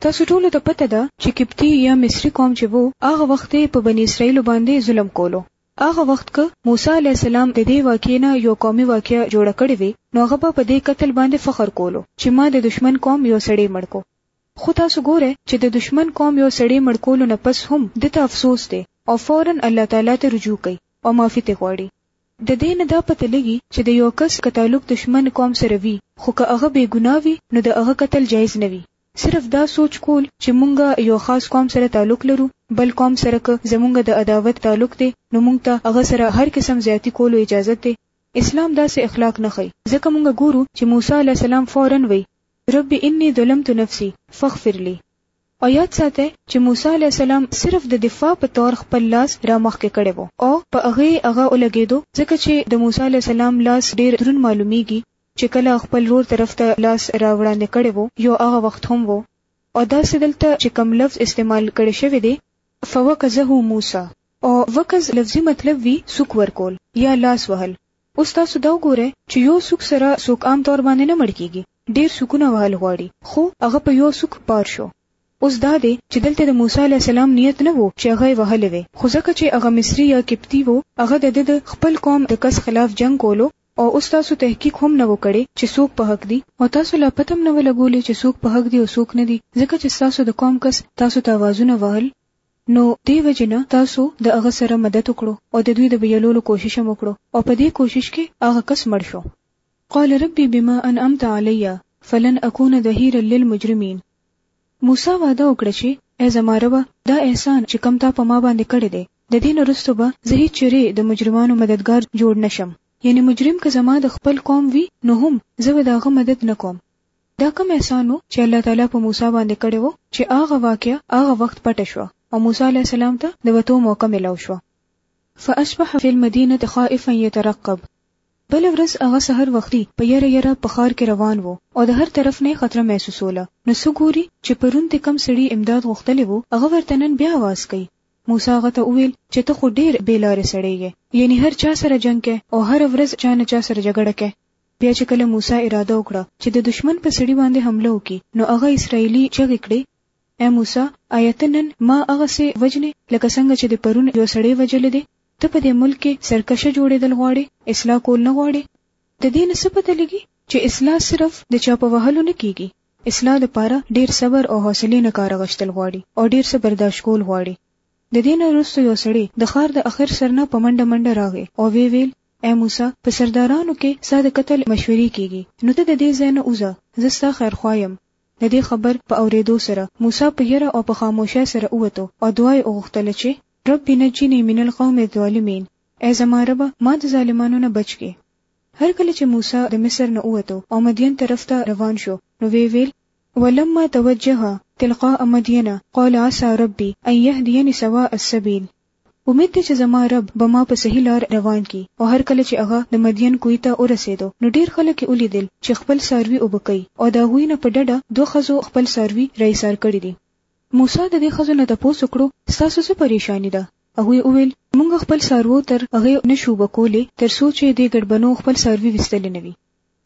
تاسو ټولو ته پته ده چې قبطي یا مصري قوم چې وو هغه وخت یې په بني اسراییلو باندې ظلم کولو، هغه وخت که موسی علیه السلام د دې واقعې نه یو قومي واقعه جوړه کړې وی نو هغه به په دې قتل باندې فخر کولو چې ما د دښمن قوم یو سړې مړ کو خو تاسو ګورئ چې د دښمن قوم یو سړې مړ کولو نه پس هم ده ته افسوس دی او فورا الله تعالی ته رجوع کوي او معافي ترې غواړي د دې نه دا پته لګي چې د یو کس که تعلق دښمن قوم سره وي خو که هغه بې ګناه وي نو د هغه قتل جایز نه وي صرف دا سوچ کول چې مونږ يو خاص قوم سره تعلق لرو بل قوم سره که زمونږ د عداوت تعلق دی نو مونږ ته هغه سره هر قسم زياتی کولو اجازت دی اسلام داسې اخلاق نه ښيي ځکه مونږ ګورو چې موسی عليه السلام فورا وي رب اني ظلمت نفسي فاغفر لي او ياد ساته چې موسی عليه السلام صرف د دفاع په طور خپل لاس را مخکې کړی وو او په هغه هغه ولګيدو ځکه چې د موسی عليه السلام لاس ډير درون معلوميږي چې کله خپل رور طرف ته لاس را وړاندې کړی وو يو هغه وخت هم وو او داسې دلته چې کوم لفظ استعمال کړی شوی دی فوکزه موسی او وکز لفظي مطلب وي سوک ورکول يا لاس وهل اوس تاسو دا وګورئ چې يو سوک سره سوک عام طور باندې نه مړ کیږي ډیر سکونه وهل غواړي خو هغه په یو سک بار شو اوس دا دی چې دلته د موسی علی السلام نیت نه وو چې هغه وهلې وي خو ځکه چې هغه مصری یا قبطی وو هغه د د خپل قوم د کس خلاف جنگ کولو او اوس تاسو تحقیق هم نه وو کړی چې څوک په حق دي او تاسو لا پته هم نه وه لګولې چې څوک په حق دي او څوک نه دي ځکه چې ستاسو د قوم کس تاسو ته اوازونه وهل نو دې وجې نه تاسو د هغه سره مدد وکړو او د دوی د بیلولو کوشش هم وکړو او په دې کوشش کې هغه کس مړ شو. قال ربي بما انعمت علي فلن اكون ظهيرا للمجرمين موسی وعده وکړه چې، ای زما ربه! دا احسان چې کوم تا په ما باندې کړی دی، د دې نه وروسته به زه هیڅ چېرې د مجرمانو مددګار جوړ نه شم. یعنې مجرم که زما د خپل قوم وي نو هم زه به د هغه مدد نه کوم. دا کوم احسان و چې الله تعالی په موسی باندې کړی و چې هغه واقعه هغه وخت پټه شوه او موسی علیه السلام ته د وتو موقع ملاو شوه. فاصبح فی المدینة خائفا یترقب بله ورځ هغه سحر وختي په یره یره په ښار کې روان وو او د هر طرف نه یې خطره محسوسوله نو څه ګوري چې پرون دې کوم سړي امداد غوښتلی وو هغه ورته نن بیا اواز کوي موسی هغه ته وویل چې ته خو ډیر بې لارې سړی یې یعنی هر چا سره جنګ کې او هره ورځ چا نه چا سره جګړه کې بیا چې کله موسی اراده وکړه چې د دشمن په سړي باندې حمله وکړي نو هغه اسرایلی چغې کړې اے موسی آیت نن ما هغه سه وجنې لکه څنګه چې د پرون یو سړی وجل دی ته په دې ملک کې سرکشه جوړېدل غواړې، اصلاح کول نه غواړې؟ د دې نه څه پته لګي چې اصلاح صرف د چا په وهلو نه کېږي، اصلاح لپاره ډېر صبر او حوصلې نه کار اخیستل غواړي او ډېر څه برداشت کول غواړي. د دې نه وروسته یو سړی د ښار د اخر سر نه په منډه منډه راغی او ویې ویل، ای موسی! په سردارانو کې ستا د قتل مشورې کېږي، نو ته د دې ځای نه وځه، زه ستا خیرخواه یم. د دې خبر په اورېدو سره موسی په یره او په خاموشۍ سره ووتو او دعا یې وغوښتله چې، رب نجنی من القوم الظالمین ای زما ربه ما د ظالمانو نه بچ کې هر کله چې موسی د مصر نه اوته او مدین طرف ته روان شو نو وی ویل ولما توجه تلقاء مدینه قال عسى ربي ان يهديني سواء السبيل امید دی چې زما رب به ما په صحیح لار روان کی او هر کله چې هغه د مدین کوی ته ورسېدو نو ډیر خلک یې ولیدل چې خپل ساروي وبکي او د هغوی نه په ډډه دوه ښځو خپل ساروي رایسار کړي دي موسی د دې ښځو نه تپوس وکړو، ستاسو څه پرېشاني ده؟ هغوی وویل، مونږ خپل څاروو تر هغې نه شو اوبه کولی تر څو چې دې ګډبنو خپل څاروي ویستلي نه وي.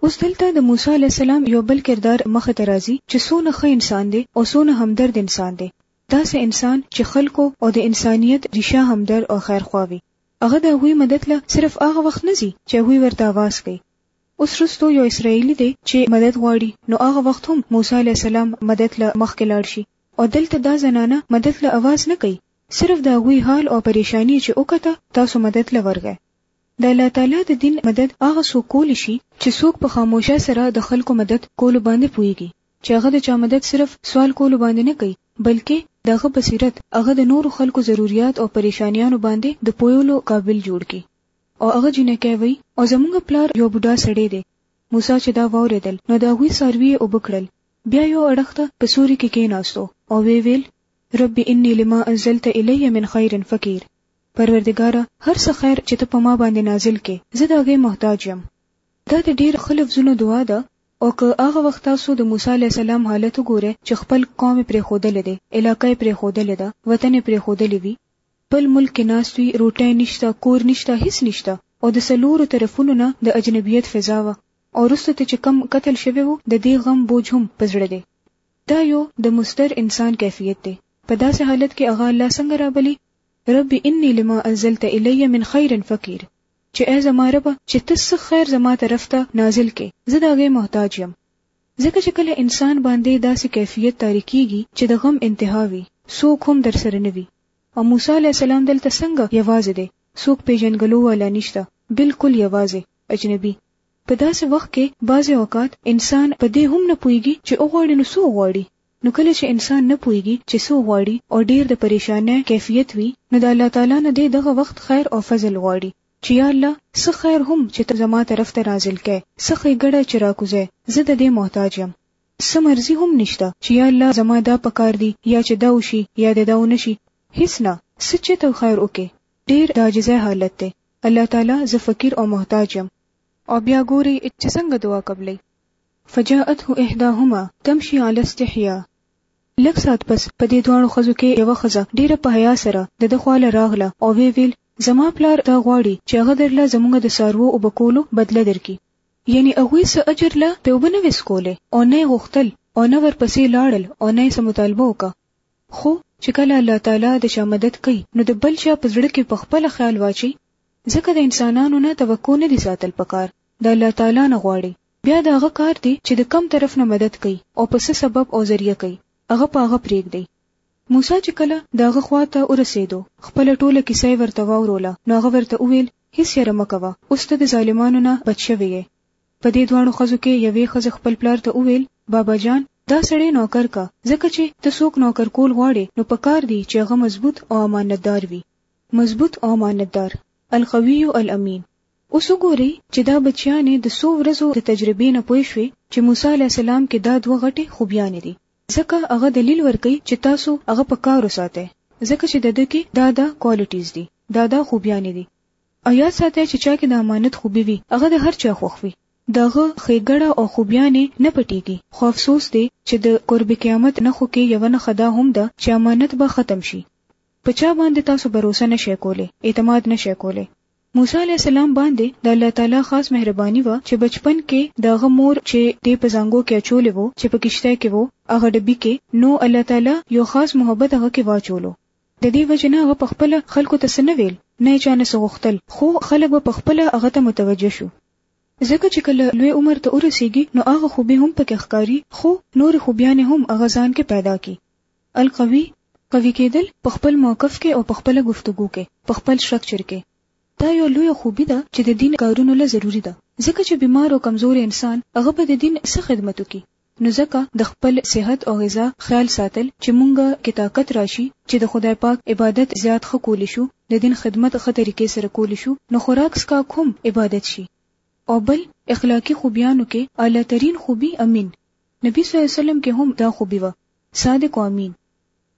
اوس دلته د موسی علیه السلام یو بل کردار مخ ته راځي چې څونه ښه انسان دی او څونه همدرد انسان دی، داسې انسان چې خلکو او د انسانیت ریښه همدرد او خیرخواه وي. هغه د هغوی مدد له صرف هغه وخت نه ځي چې هغوی ورته اواز کوي، اوس رستو یو اسراییلی دی چی مدد غواړی نو هغه وخت هم موسی علیه السلام مدد له مخکی لاړ شی او دلته دا زنانه مدد له اواز نه کوی صرف د هغوی حال او پریشانی چی وکته تاسو مدد له ورغی د الله تعالی د دین مدد هغه څوک کولی شی چی څوک په خاموشی سره د خلکو مدد کولو باندی پوهیږی چی هغه د چا مدد صرف سوال کولو باندی نه کوی بلکی د هغه بصیرت هغه د نورو خلکو ضروریات او پریشانیانو باندی د پوهولو قابل جوړ کی. او هغه جینکۍ وایي، او زموږ پلار یو بوډا سړی دی. موسی چې دا واورېدل نو د هغوی څاروي یې اوبه کړل، بیا یو اړخ ته په سوري کې کېناستو او ویې ویل، رب انی لما انزلت الی من خیر فقیر، پروردګاره! هر څه خیر چې ته په ما باندې نازل کړې، زه د هغې محتاج یم. دا د ډېر ښه لفظونو دعا ده او که هغه وخت تاسو د موسی علیه السلام حالت وګورئ چې خپل قوم یې پرېښودلی دی، علاقه یې پرېښودلې ده، وطن یې پرېښودلی وي، خپل ملک کې ناست وي، روټۍ نشته، کور نشته، هیڅ نشته او د څلورو طرفونو نه د اجنبیت فضا وه او وروسته ته چې کوم قتل شوی و د دې غم بوج هم په زړه دی. دا یو د مضطر انسان کیفیت دی. په داسې حالت کې هغه الله څنګه رابلي، رب انی لما انزلت الی من خیر فقیر، چې ای زما ربه چې ته څه خیر زما طرف ته نازل کړې زه د هغې محتاج یم. ځکه چې کله انسان باندې داسې کیفیت طاري کیږي چې د غم انتها وي، څوک هم درسره نه وي او موسی علیه السلام دلته څنګه یوازې دی، څوک پیژندګلو والا نشته، بالکل یوازې، اجنبي. په داسې وخت کې بعضې اوقات انسان په دې هم نه پوهیږي چې وغواړي نو څه وغواړي، نو کله چې انسان نه پوهیږي چې څه وغواړي او ډیر د پریشانۍ کیفیت وي نو د الله تعالی نه دې دغه وخت خیر او فضل غواړي، چې یا الله څه خیر هم چې ته زما طرف ته نازل کې څه ښېګړه چې راکوزې زه د دې محتاج یم څه مرضي هم نشته چې یا الله زما دا پکار دی یا چې دا وشي یا د دا ونشي هیڅ نه څه چې ته خیر وکې ډیر د عاجزۍ حالت دی الله تعالی زه فقیر او محتاج یم او بیا ګوري چې څنګه دعا قبلې فجاءته احداهما تمشي على استحياء لږ ساعت پس په دې دواړو ښځو کې یوه ښځه ډېره په حیا سره د ده خوا له راغله او ویې ویل، زما پلار دا غواړي چې هغه درله زموږ د څاروو اوبه کولو بدله درکړي. یعنې هغوی څه اجر له پرې اوبه نه وې څکولی او نه یې غوښتل او نه ورپسې لاړل او نه یې څه مطالبه وکړه. خو چې کله الله تعالی د چا مدد کوي نو د بل چا په زړه کې په خپله خیال واچوي، ځکه د انسانانو نه توقع نه دي ساتل پکار، د الله تعالی نه غواړي. بیا د هغه کار دی چې د کوم طرف نه مدد کوي او په څه سبب او ذریعه کوي هغه په هغه پرېږدئ. موسی چې کله د هغه خوا ته ورسېدو خپله ټوله کیسه یې ورته واوروله نو هغه ورته وویل، هېڅ یره مه کوه اوس ته د ظالمانو نه بچ شوی یې. په دې دواړو ښځو کې یوې ښځې خپل پلار ته وویل، بابا جان! دا سړی نوکر که، ځکه چې ته څوک نوکر کول غواړې نو په کار دي چې هغه مضبوط او امانتدار وي. مضبوط او امانتدار، القوي الامین، اوس وګورئ چې دا بچیانې د څو ورځو د تجربې نه پوه شوې چې موسی علیه السلام کې دا دوه غټې خوبیانې دي ځکه هغه دلیل ورکوي چې تاسو هغه په کار وساتئ ځکه چې د ده کې دا دا کوالټیز دي دا دا خوبیانې دي او یاد ساتئ چې چا کې د امانت خوبي وي هغه د هر چا خوښ وي دغه خېګړه او خوبیانې نه پټیږي خو افسوس دی چې د قرب قیامت نه خو کې یو نه خدا هم ده چې امانت به ختم شي په چا باندې تاسو باور نشئ کولای اعتماد نشئ کولای موسی علیه السلام باندې د الله تعالی خاص مهرباني وه چې بچپن کې د هغه مور چې دې په زانګو کې اچولې وو چې په کښتۍ کې وو هغه ډبي کې نو الله تعالی یو خاص محبت هغه کې واچولو د دې وجه نه هغه پخپله خلکو ته څه نه ویل نه یې چا نه څه غوښتل خو خلک به پخپله هغه ته متوجه شو ځکه چې کله لوی عمر ته ورسیږي نو هغه خوبي هم پکې ښکاري خو نور خوبيانې هم هغه ځان کې پیدا کی القوي، قوي کېدل په خپل موقف کې او په خپله ګفتګو کې، په خپل شرکچر کې. دا یوه لویه خوبي ده چې د دین کارونو له ضروري ده، ځکه چې بیمار او کمزوری انسان هغه به د دین څه خدمت وکړي؟ نو ځکه د خپل صحت او غذا خیال ساتل چې مونږ کې طاقت راشي چې د خدای پاک عبادت زیات ښه کولی شو، د دین خدمت ښه طریقې سره کولی شو، نو خوراک څښاک هم عبادت شي. او بل اخلاقي خوبیانو کې اعلی ترین خوبي امین، نبی صلی الله علیه وسلم کې هم دا خوبي وه، صادق او امین،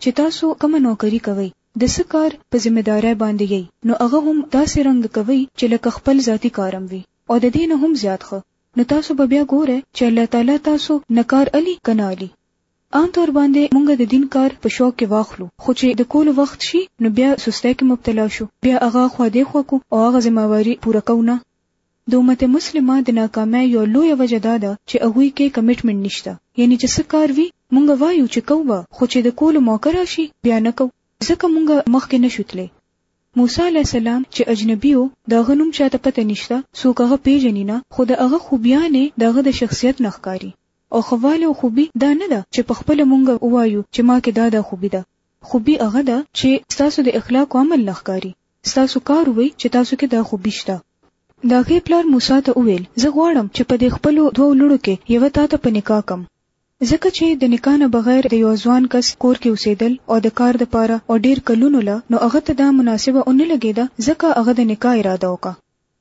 چې تاسو کومه نوکري کوئ، د څه کار په ذمه دارۍ باندې یئ، نو هغه هم داسې رنګ کوئ چې لکه خپل ذاتي کارم وي او د دې نه هم زیات ښه، نو تاسو به بیا ګورئ چې الله تعالی تاسو نه کار الي که نه الي. عام طور باندې مونږ د دین کار په شوق کې واخلو، خو چې د کولو وخت شي نو بیا سستۍ کې مبتلا شو، بیا هغه اخوا دې خوا کو او هغه ذمه واري پوره کوو نه. د امت مسلمه د ناکامۍ یو لویه وجه دا ده چې هغوی کې کمټمنټ نشته یعنې چې څه کار وي مونږ وایو چې کوو به خو چې د کولو موقع راشي بیا نه کوو ځکه مونږ مخکې نه شو تللی موسی علیه السلام چې اجنبي و د هغه نوم چاته پته نشته څوک هغه پیژني نه خو د هغه خوبیانې د هغه د شخصیت نه ښکاري او خواله او خوبي دا نه ده چې په خپله مونږ ووایو چې ما کې دا دا خوبي ده خوبي هغه ده چې ستاسو د اخلاقو عمل نه ښکاري ستاسو کار ووی چې تاسو کې دا خوبی شته. د هغې پلار موسی ته وویل، زه غواړم چې په دې خپلو دوو لوڼو کې یوه تا ته په نکاح کړم. ځکه چې د نکاح نه بغیر د یوه ځوان کس کور کې اوسېدل او د کار لپاره او ډېر کلونو له نو هغه ته دا مناسبه ونه لګېده ځکه هغه د نکاح اراده وکړه.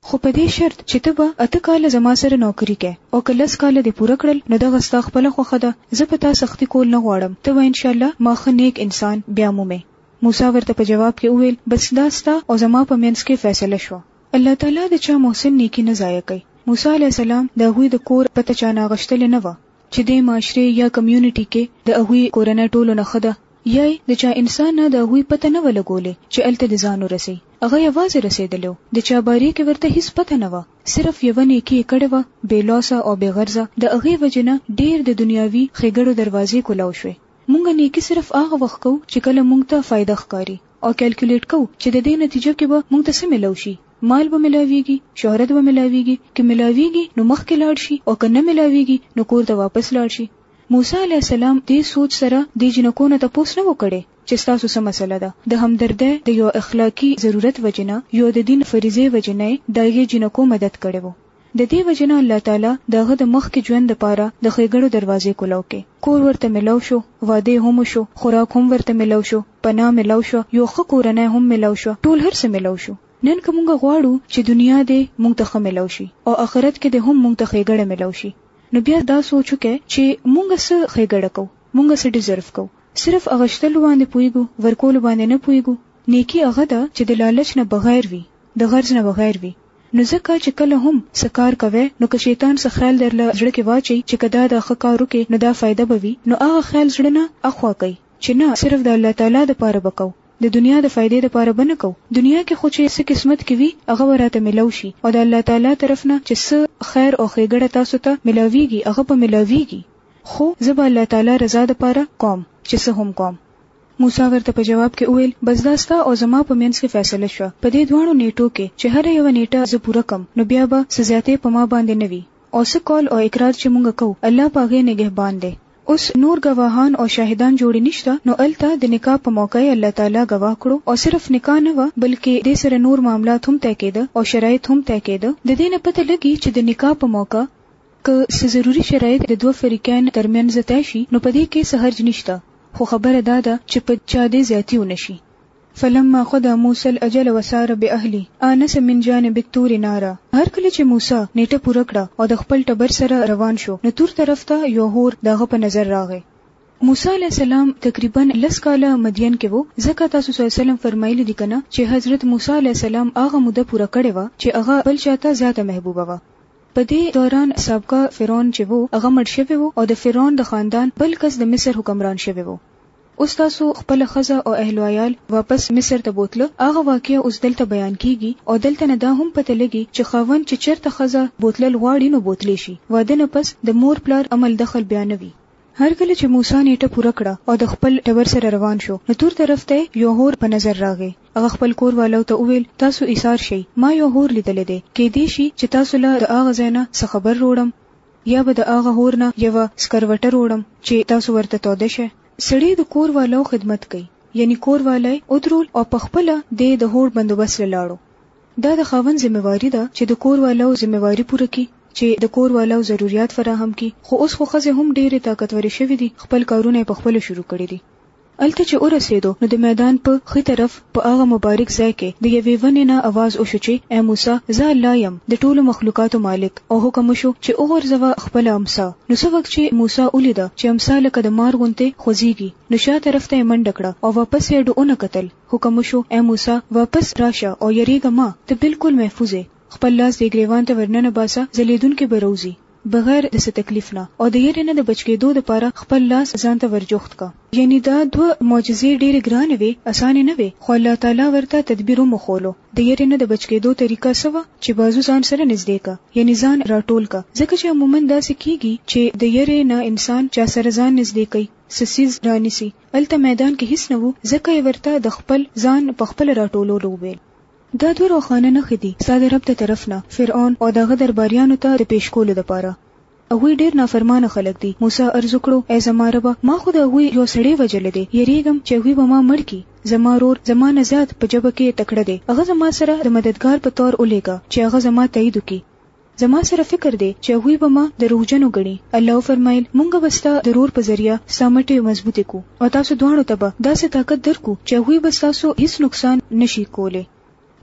خو په دې شرط چې ته به اته کاله زما سره نوکري کوې او که لس کاله دې پوره کړل نو دغه ستا خپله خوښه ده، زه په تا سختي کول نه غواړم، ته به ان شاءالله ما ښه نېک انسان بیا مومې. موسی ورته په جواب کې وویل، بس دا ستا او زما په منځ کې فیصله شوه. الله تعالی د چا محسن نېکي نه ضایع کوي. موسی علیه السلام د هغوی د کور پته چا نه اغشتلې نه وه چې دې معاشرې یا کمیونټي کې د هغوی کورنۍ ټولو نه ښه ده، یی د چا انسان نه د هغوی پته نه وه لګولې چې هلته دې ځان ورسوي، هغه یوازې رسېدلی و، د چا باري کې ورته هیڅ پته نه وه، صرف یوه نیکي یې کړې وه، بې لاسه او بې غرضه، د هغې وجې نه ډېر د دنیاوي ښېګړو دروازې کولاو شوې، مونږ نیکي صرف هغه وخت کوو چې کله مونږ ته فایده ښکاري او کلکولیټ کوو چې د دې نتیجه کې به مونږ ته څه ملاو شي، مال به ملاویږي، شهرت به ملاویږي، که ملاویږي نو مخکې لاړ شي او که نه ملاویږي نو کور ته واپس لاړ شي، موسی علیه السلام دې سوچ سره دې جینکو نه تپوس نه وو کړی چې ستاسو څه مسله ده؟ د همدردۍ د یو اخلاقي ضرورت وجې نه یو د دین فریضې وجې نه یې د هغې جینکو مدد کړی وو. د دې وجې نه الله تعالی د هغه د مخکې ژوند لپاره د ښېګړو دروازې کولو کړې، کور ورته ملاو شو، واده یې هم وشو، خوراک هم ورته ملاو شو، پناه ملاو شوه، یو ښه کورنۍ هم ملاو شوه، ټول هر څه ملاو شو. نن که موږ غواړو چې دنیا دې موږ ته ښه ملاو شي او آخرت کې دې هم موږ ته ښېګړه ملاو شي، نو بیا دا سوچ وکړئ چې مونږ څه ښېګړه کوو، مونږ څه ډیزرف کوو، صرف اغشتلو باندې پوهیږو، ورکولو باندې نه پوهیږو، نیکي هغه ده چې د لالچ نه بغیر وي، د غرض نه بغیر وي، نو ځکه چې کله هم څه کار کوئ نو که شیطان څه خیال درله زړه کې واچوي چې که دا دا ښه کار وکړي نو دا فایده به وي نو هغه خیال زړه نه اخوا کړئ چې نه صرف د الله تعالی لپاره به کوو، د دنیا د فایدې لپاره به نه کوو دنیا کې خو چې څه قسمت کې وي هغه به راته ملاو شي او د الله تعالی طرف نه چې څه خیر او ښیګړه تاسو ته ملاویږي هغه به ملاویږي خو زه به الله تعالی رضا لپاره کوم چې څه هم کوم. موسی ورته په جواب کې وویل، بس دا ستا او زما په منځ کې فیصله شوه، په دې دواړو نېټو کې چې هره یوه نېټه زه پوره کړم نو بیا به څه زیاتې په ما باندې نه وي او څه قول او اقرار چې موږ کوو الله په هغې نګهبان دی. اوس نور ګواهان او شاهدان جوړ نشته نو هلته د نکاح په موقع يې الله تعالی ګواه کړو او صرف نکاح نه وه بلکه دې سره نور معاملات هم طی کېده او شرایط هم طی کېده د دې نه پته لګي چې د نکاح په موقع که څه ضروري شرایط د دوه فریقین تر منځ طی شي نو په دې کې څه حرج نشته خو خبره دا ده چې په چا دې زیاتی ونه شي فلما قضی موسی الاجل وسار باهلی آنس من جانب الطور نارا، هر کله چې موسی نیټه پوره کړه او د خپل ټبر سره روان شو نو طور طرف ته یو حور د هغه په نظر راغی. موسی علیه السلام تقریبا لس کاله مدین کې وو ځکه تاسو صلی الله علیه وسلم فرمایلي دي کنه چې حضرت موسی علیه السلام هغه موده پوره کړې وه چې هغه بل چا ته زیاته محبوبه وه. په دې دوران سابقه فرعون چې وو هغه مړ شوی وو او د فرعون د خاندان بل کس د مصر حکمران شوی وو. اوس تاسو خپل خزه او اهل عیال واپس مصر ته بوتله هغه واقعیا اوس دلته بیان کیږي او دلته نه دا هم پته لګي چې خاوند چې چرته خزه بوتلل غواړي نو بوتلی شي واده نه پس د مور پلار عمل دخل بیا نه وي هر کله چې موسی نیټه پوره کړه او د خپل ټبر سره روان شو نو تور طرف ته یو هور په نظر راغی هغه خپل کور والو ته وویل تاسو ایثار شئ ما یو هور لیدل دی کې دی شي چې تاسو له هغه ځای نه څه خبر وروړم یا به د هغه هور نه یوه سکروټه روړم چې تاسو ورته توده شئ. سړی د کور والو خدمت کوي. یعنی کور والا یې ودرول او پخپله دی د هور بندوبست له لاړو. دا د خاوند ذمه واري ده چې د کور والو ذمه واري پوره کړي، چې د کور والو ضروریات فراهم کړي، خو اوس خو ښځې هم ډېرې طاقتورې شوې دي، خپل کارونه یې پخپله شروع کړي دي. هلته چې ورسېدو نو د میدان په ښي طرف په هغه مبارک ځای کې د یوې ونې نه اواز وشو چې، ای موسی! زه الله یم د ټولو مخلوقاتو مالک او حکم وشو چې وغورځوه خپله امسا. نو څه وخت چې موسی ولیده چې امسا لکه د مار غونتې خوځېږي نو شا طرف ته یې منډه کړه او واپس یې ډو ونه کتل. حکم وشو، ای موسی! واپس راشه او یریږه مه، ته بالکل محفوظ یې، خپل لاس دې ګریوان ته ورننه باسه ځلېدونکی به روځي. بغیر د څه تکلیف نه او د یرې نه د بچ کېدو لپاره خپل لاس ځان ته ورجوخت کا. یعنی دا دوه معجزې ډېرې ګرانې وې، اسانې نه وې، خو الله تعالی ورته تدبیر هم وښولو. د یرې نه د بچ کېدو طریقه څه وه چې بازو ځان سره نږدې کا، یعنی ځان راټول کا، ځکه چې عموماً داسې کېږي چې د یرې نه انسان چا سره ځان نږدې کوي، څه څیز رانیسي، هلته میدان کې هیڅ نه وو، ځکه یې ورته د خپل ځان په خپله راټولولو وویل. دا دوه روښانه نښې دي ستا د رب د طرف نه فرعون او د هغه درباریانو ته د پېش کولو لپاره. هغوی ډېر نافرمانه خلک دي. موسی عرض وکړو، ای زما ربه! ما خو د هغوی یو سړی وژلی دی، یرېږم چې هغوی به ما مړ کړي. زما ورور زما نه زیات په ژبه کې تکړه دی، هغه زما سره د مددګار په طور ولېږه چې هغه زما تایید وکړي. زما سره فکر دی چې هغوی به ما دروغجنو ګڼي. الله وفرمایل، مونږ به ستا د رور په ذریعه ستا مټې مضبوطې کړو او تاسو دواړو ته به داسې طاقت درکړو چې هغوی به ستاسو هیڅ نقصان نه شي کولی.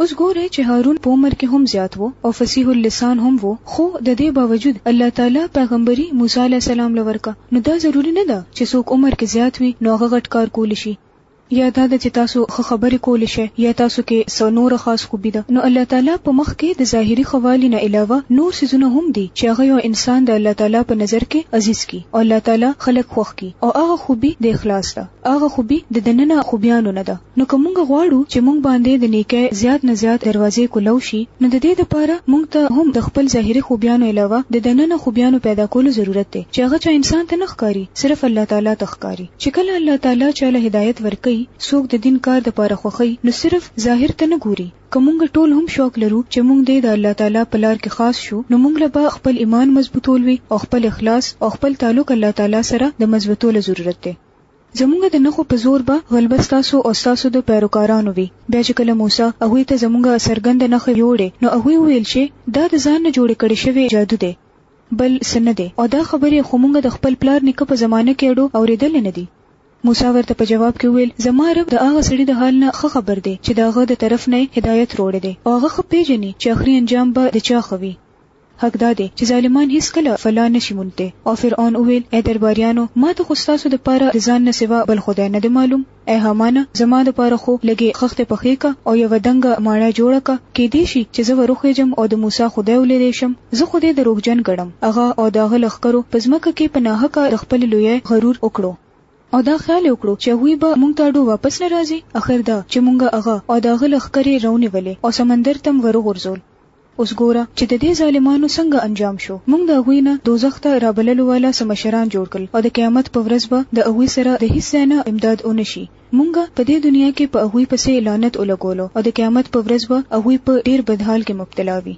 اوس ګورئ چې هارون په عمر کې هم زیات و او فصیح اللسان هم و، خو د دې باوجود الله تعالی پیغمبري موسی علیه السلام له ورکړه، نو دا ضروري نه ده چې څوک عمر کې زیات وي نو هغه غټ کار کولی شي. یا دا ده چې تاسو ښه خبرې کولی شئ یا تاسو کې څه نوره خاص خوبي ده نو الله تعالی په مخ کې د ظاهري ښه والي نه علاوه نور څیزونه هم دي چې هغه یو انسان د الله تعالی په نظر کې عزیز کړي او الله تعالی خلک خوښ کړي او هغه خوبي د اخلاص ده هغه خوبي د دننه خوبیانو نه ده نو که مونږ غواړو چې مونږ باندې د نیکۍ زیات نه زیات دروازې کولو شي نو د دې لپاره مونږ ته هم د خپل ظاهري خوبیانو علاوه د دننه خوبیانو پیدا کولو ضرورت دی چې هغه چا انسان ته نه ښکاري صرف الله تعالی ته ښکاري چې کله الله تعالی چا له هدایت ورکوي څوک د دین کار د پاره خوخی نو صرف ظاهر ته نه ګوري که مونږ ټول هم شوق لرو چې مونږ دې د الله تعالی په لار کې خاص شو نو مونږ له به خپل ایمان مضبوطول وي او خپل اخلاص او خپل تعلق الله تعالی سره د مضبوطولو ضرورت دی زمونږ د نخو په زور به غلبه ستاسو او ستاسو د پیروکارانو وي بیا چې کله موسی هغه ته زمونږ سرګند نخې جوړې نو هغه ویل چې دا د ځان نه جوړ کړي شوی جادو دی بل څه نه دی او دا خبرې خو مونږ د خپل پلار نیکه په زمانه کې اډو اوریدلې نه دي موسی ورته په جواب کې وویل زما رب د هغه سړي د حال نه ښه خبر دی چې د هغه د طرف نه هدایت روړی دی او هغه ښه پیژني چې اخري انجام به د چا ښه وي حق دا دی چې ظالمان هیڅ کله فلا نشي مونته او فرعون وویل اې درباریانو ما ته خو ستاسو د پاره د ځان نه سوا بل خدای نه دی معلوم اې هامانه! زما لپاره خو لږې خښتې پخې که او یوه دنګه ماڼۍ جوړه که، کېدای شي چې زه وروخېژم او د موسی خدای ولیدای شم. زه خو دې دروغجن ګڼم. هغه او د هغه لښکرو په ځمکه کې په ناحقه د خپل لویۍ غرور وکړو. او دا خیال یې وکړو چې هغوی به موږ ته اډو واپس نه راځي. اخر دا چې موږ هغه او د هغه لښکرې راونیولې او سمندر ته مو وروغورځول. اوس ګوره چې د دې ظالمانو څنګه انجام شو موږ د هغوی نه دوزخ ته رابللو والا څه مشران جوړ کړل او د قیامت په ورځ به د هغوی سره د هیڅ ځای نه امداد ونه شي موږ په دې دنیا کې په هغوی پسې لعنت ولګولو او د قیامت په ورځ به هغوی په ډیر بدحال کې مبتلا وي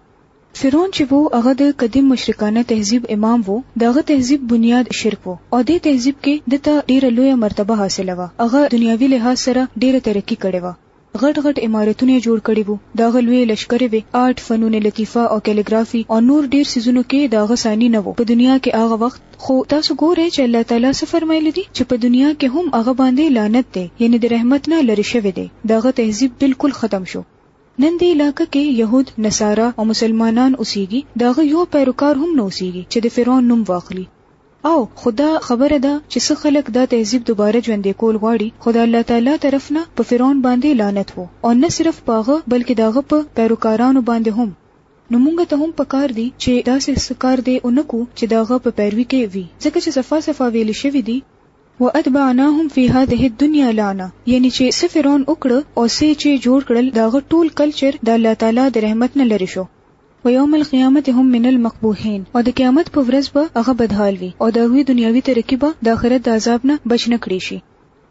فرعون چې وو هغه د قدیم مشرکانه تهذیب امام وو دغه تهذیب بنیاد شرک وو او د تهذیب کې د ته ډیره لویه مرتبه حاصله وه هغه دنیاوی لحاظ سره ډیره ترقی کړې وه غټ غټ عمارتونه یې جوړ کړي وو، د هغه لویې لشکرې وې، آرټ، فنون لطیفه او کلیګرافي او نور ډېر څیزونو کې د هغه ثاني نه وو په دنیا کې هغه وخت، خو تاسو ګورئ چې الله تعالی څه فرمایلي دي چې په دنیا کې هم هغه باندې لعنت دی یعنې د رحمت نه لرې شوی دی، د هغه تهذیب بالکل ختم شو. نن دې علاقه کې یهود، نصارا او مسلمانان اوسیږي، د هغه یو پیروکار هم نه اوسیږي چې د فرعون نوم واخلي، او خو دا خبره ده چې څه خلک دا تهذیب دوباره ژوندی کول غواړي خو د الله تعالی طرف نه په فرعون باندې لعنت وو او نه صرف په هغه بلکې د هغه په پیروکارانو باندې هم نو مونږ ته هم پکار دي چې داسې څه کار دې ونه کړو چې د هغه په پیروي کې وي ځکه چې صفا صفا ویل شوي دي واتبعناهم فی هذه الدنیا لعنه یعنی چې څه فرعون وکړه او څه چې جوړ کړل د هغه ټول کلچر د الله تعالی د رحمت نه لرې شو و یوم القیامة هم من المقبوحین او د قیامت په ورځ به هغه بدحال وي او د هغوی دنیاوي ترقي به د آخرت د عذاب نه بچ نه کړې شي.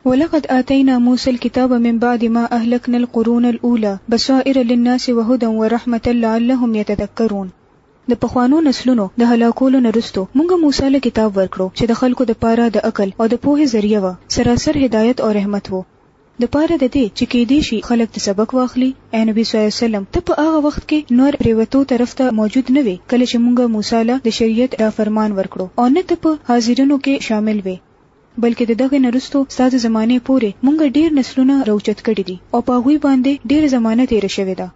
ولقد آتینا موسی الکتاب من بعد ما اهلکنا القرون الاولی بصائر للناس وهدی ورحمة لعلهم یتذکرون د پخوانو نسلونو د هلاکولو نه وروسته مونږ موسی له کتاب ورکړو چې د خلکو د پاره د عقل او د پوهې ذریعه وه سراسر هدایت او رحمت وو. د پاره د دې چې کېدی شي خلک د سبق واخلي، اې نبي صلی الله علیه وسلم! ته په هغه وخت کې نور پرېوتو طرف ته موجود نه وې کله چې مونږ موسی له د شریعت دا فرمان ورکړو او نه ته په حاضرینو کې شامل وې، بلکې د دغه نه وروسته ستا د زمانې پورې مونږ ډېر نسلونه راوچت کړي دي او په هغوی باندې ډېره زمانه تېره شوې ده.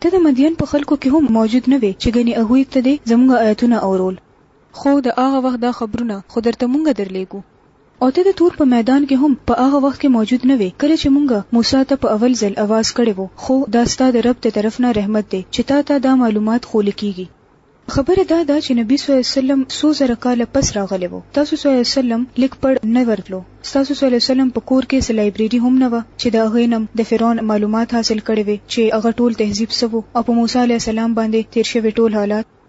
ته د مدین په خلکو کې هم موجود نه وې چې ګنې هغوی ته دې زمونږ آیتونه اورول. خو د هغه وخت دا خبرونه خو درته مونږ درلېږو. او ته د تور په میدان کې هم په هغه وخت کې موجود نه وې کله چې مونږ موسی ته په اول ځل اواز کړی وو خو دا ستا د رب د طرف نه رحمت دی چې تا ته دا معلومات ښوله کیږي. خبره دا ده چې نبی صلی الله علیه وسلم څو زره کاله پس راغلی وو تاسو صلی الله علیه وسلم لیک پړ نه ورتلو ستاسو صلی الله علیه وسلم په کور کې څه لایبرری هم نه وه چې د هغې نم د فرعون معلومات حاصل کړي وي چې هغه ټول تهذیب سوو او په موسی علیه السلام باندې تیر شوی ټول حالات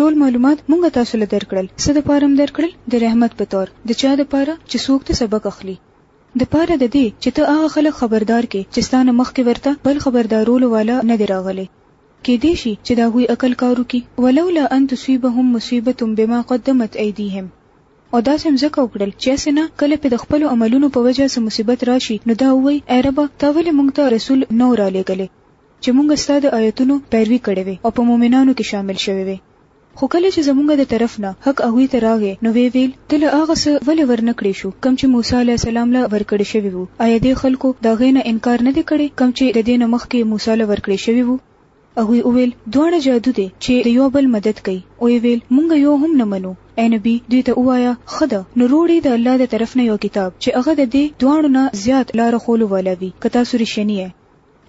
ټول معلومات مونږ تاسو له درکړل څه د پاره درکړل د رحمت په تور د چا د پاره چې څوک ته سبق اخلي د پاره د دې چې ته هغه خلک خبردار کې چې ستانه مخ کې ورته بل خبردارولو والا نه دی راغلی کې دې شي چې دا غوي عقل کارو کې ولولا ان تصيبهم مصيبه بما قدمت ايديهم او دا سم زکه وکړل چې اسنه کله په د خپل عملونو په وجه سم مصیبت راشي نو دا وای ای رب تا ولې مونږ ته رسول نو را لېګلې چې مونږ ستا د آیتونو پیروي کړې وې او په مؤمنانو کې شامل شوې وې. خو کله چې زمونږ د طرف نه حق هغوی ته راغی نو ویې ویل، ته له هغه څه ولې ور نه کړې شو کوم چې موسی علیه السلام له ورکړې شوي وو، ایا دې خلکو د هغې نه انکار نه دی کړی کوم چې د دې نه مخکې موسی له ورکړې شوي وو؟ هغوی وویل، دواړه جادو دی چې د یو بل مدد کوي، ویې ویل، مونږ یو هم نه منو. ای نبي! دوی ته ووایه، ښه ده، نو روړی د الله د طرف نه یو کتاب چې هغه د دې دواړو نه زیات لاره ښولو والا وي که تاسو رښیني یئ.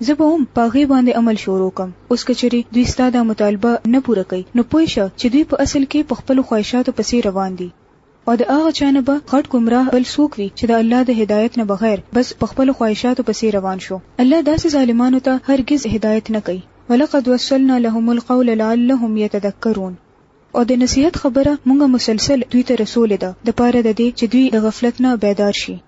زه به هم په هغې باندې عمل شروع کړم. اوس که چېرې دوی ستا دا مطالبه نه پوره کوي، نو پوه شه چې دوی په اصل کې په خپلو خواهشاتو پسې روان دي. او د هغه چا نه به غټ ګمراه بل څوک وي چې د الله د هدایت نه بغیر بس په خپلو خواهشاتو پسې روان شو. الله داسې ظالمانو ته هرګز هدایت نه کوي. ولقد وصلنا لهم القول لعلهم یتذکرون. او د نصیحت خبره مونږ مسلسل دوی ته رسولې ده د پاره د دې چې دوی د غفلت نه بیدار شي.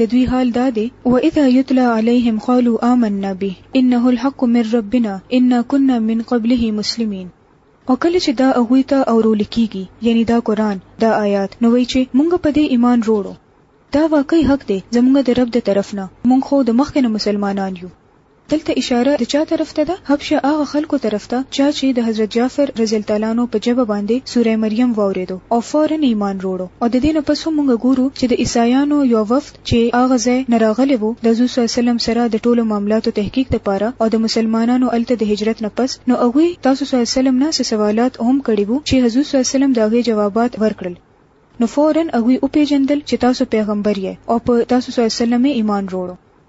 د دوی حال دا دی، واذا یتلی علیهم قالوا آمنا به انه الحق من ربنا انا کنا من قبله مسلمین. او کله چې دا هغوی ته اورول کیږي، یعنی دا قرآن، دا آیات، نو وایي چې مونږ په دې ایمان روړو، دا واقعی حق دی زمونږ د رب د طرف نه، مونږ خو د مخکې نه مسلمانان یو. دلته اشاره د چا طرف ته ده؟ هبشه هغه خلکو طرف ته چا چي د حضرت جعفر رضی الله تعالی عنه په ژبه باندي سوره مريم واوريدو او فورا ايمان روړو او ددې نه پس هم مونږ ګورو چي د عيسايانو يو وفد چي هغه ځای نه راغلي وو د حضور صلی الله عليه وسلم سره د ټولو معاملاتو تحقيق د پاره او د مسلمانانو هلته د هجرت نه پس نو هغوي تاسو صلی الله عليه وسلم نه څه سوالات هم کړي وو چي حضور صلی الله عليه وسلم د هغې جوابات ورکړل نو فورا هغوي وپيژندل چي تاسو پيغمبر يئ او په تاسو صلی الله عليه وسلم ئې ايمان روړو.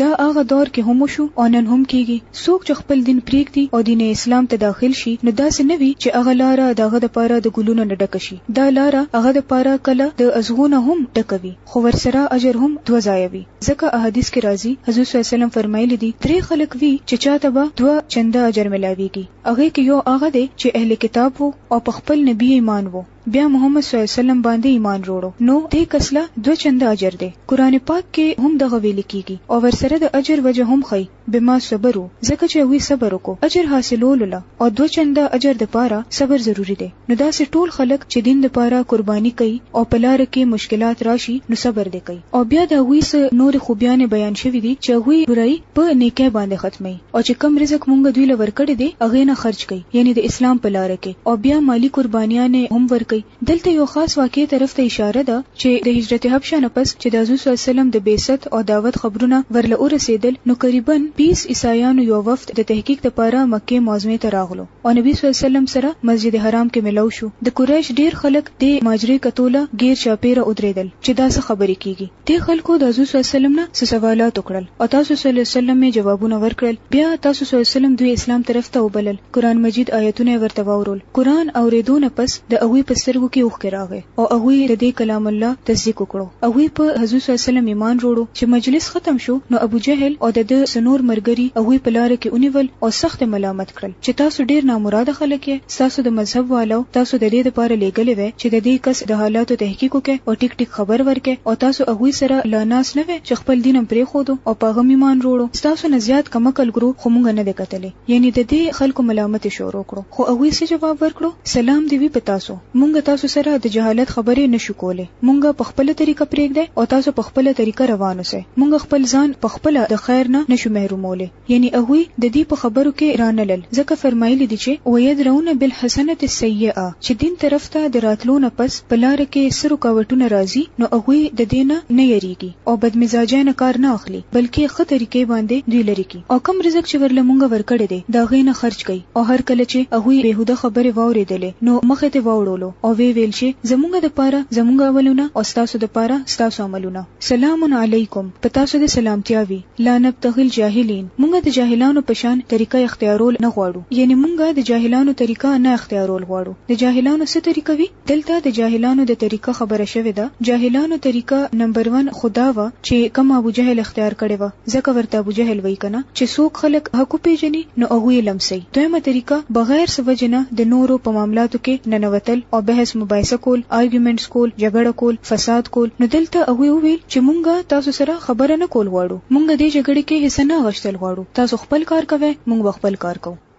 دا هغه دور کې هم وشو او نن هم کېږي، څوک چې خپل دین پرېږدي او دین اسلام ته داخل شي نو داسې نه وي چې هغه لاره د هغه لپاره د ګلونو نه ډکه شي، دا لاره هغه لپاره کله د ازغو نه هم ډکه وي خو ورسره اجر هم دوه ځایه وي، ځکه احادیث کې راځي حضور صلی الله علیه وسلم فرمایلي دي، درې خلک وي چې چا ته به دوه چنده اجر ملاوېږي، هغې کې یو هغه دی چې اهل کتاب وو او په خپل نبي یې ایمان وو. بیا محمد صلی الله علیه وسلم باندې ایمان روړو نو دې کس له دو چند اجر دی قران پاک کې هم دغه ویل کیږي او ورسره د اجر وجه هم خي بما صبرو ځکه چې وی صبر وکړو اجر حاصلول له او دو چند اجر د پاره صبر ضروری دی نو دا سه ټول خلک چې دین د پاره قرباني کوي او په لار کې مشکلات راشي نو صبر دی کوي او بیا د وی سه نور خوبیان بیان شوی دي چې وی برای په نیکه باندې ختمي او چې کم رزق مونږ دوی له ورکړی دی هغه نه خرج کړي یعنی د اسلام په لار کې او بیا مالی قربانیان هم ورکړي دلته یو خاص واقعې طرف ته اشاره ده چې د هجرت حبشه نه پس چې د حضور صلی الله علیه وسلم د بعثت او دعوت خبرونه ورله ورسېدل نو قریبا 20 عیسایانو یو وفد د تحقیق لپاره مکه معظمه ته راغلو او نبی صلی الله علیه وسلم سره مسجد حرام کې ملو شو د قریش ډیر خلک د ماجری کتوله غیر چاپیره ودرېدل چې دا څه خبرې کیږي دې خلکو د حضور صلی الله علیه وسلم نه څه سوالات وکړل او تاسو صلی الله علیه وسلم یې جوابونه ورکړل بیا تاسو صلی الله علیه وسلم دوی اسلام طرف ته وبلل قران مجید آیتونه ورته واورول قران اوریدو نه پس د هغوی په سترګو کې اوښکې راغې او هغوی د دې کلام الله تصدیق وکړو هغوی په حضور صلی الله علیه وسلم ایمان وروړو چې مجلس ختم شو نو ابو جهل او د سنور مرګري هغوی په لار کې ونیول او سخت ملامت کړل چې تاسو ډیر نامراده خلک یې ستاسو د مذهب والو تاسو د دې لپاره لېږلی وی چې د دې کس د حالاتو تحقیق وکړی او ټیک ټیک خبر ورکړی او تاسو هغوی سره لا ناست نه وی چې خپل دین هم پرېښودو او په هغه هم ایمان روړو ستاسو نه زیات کم عقل ګروپ خو موږ نه دی کتلی یعنی د دې خلکو ملامتی شروع کړو خو هغوی څه جواب ورکړو سلام دې وی په تاسو موږ تاسو سره د جهالت خبرې نه شو کولی موږ په خپله طریقه پرېږدی او تاسو په خپله طریقه روان اوسئ موږ خپل ځان په خپله د خیر نه نه شو محرومولی. یعنی هغوی ددی په خبرو کی رانلل ځکه فرمایلی دی چی ویدرون بالحسنة السیئة چی دین طرف ته د راتلو نه پس په لاره کی څه رکاوټونه راځی نو هغوی ددی نه نه یریږی او بدمزاجی نه کار نه اخلی بلکی ښه طریقی باندی دوی لری کی او کوم رزق چی ورله مونږ ورکړی دی د هغی نه خرچ کړی او هر کله چی هغوی بیهوده خبری واوریدلی نو مخ ته واوړولو او وی ویل چی زمونږ د پاره زمونږ عملونه او ستاسو د پاره ستاسو عملونه سلام علیکم په تاسو دی سلامتیا وی. لا نبتغي الجاهلين، مونږ د جاهلانو په شان طريقه اختيارول نه غواړو، يعني مونږ د جاهلانو طريقه نه اختيارول غواړو، د جاهلانو څه طريقه وي؟ دلته د جاهلانو د طريقه خبره شوې ده، جاهلانو طريقه نمبر ون خو دا وه چې کومه ابوجهل اختيار کړې وه، ځکه ورته ابوجهل وائي کنه، چې څوک خلق حق وپېژني نو هغوی يې لمسوي، دويمه طريقه بغير څه وجې نه د نورو په معاملاتو کې ننوتل او بحث مباحثه کول، آرګيومنټس کول، جګړه کول، فساد کول، نو دلته هغوی وويل، چې مونږ تاسو سره خبره نه کول غواړو، مونږ دې جګړې کې حصه نه اغشتل غواړو، تاسو خپل کار کوئ، مونږ به خپل کار کوو.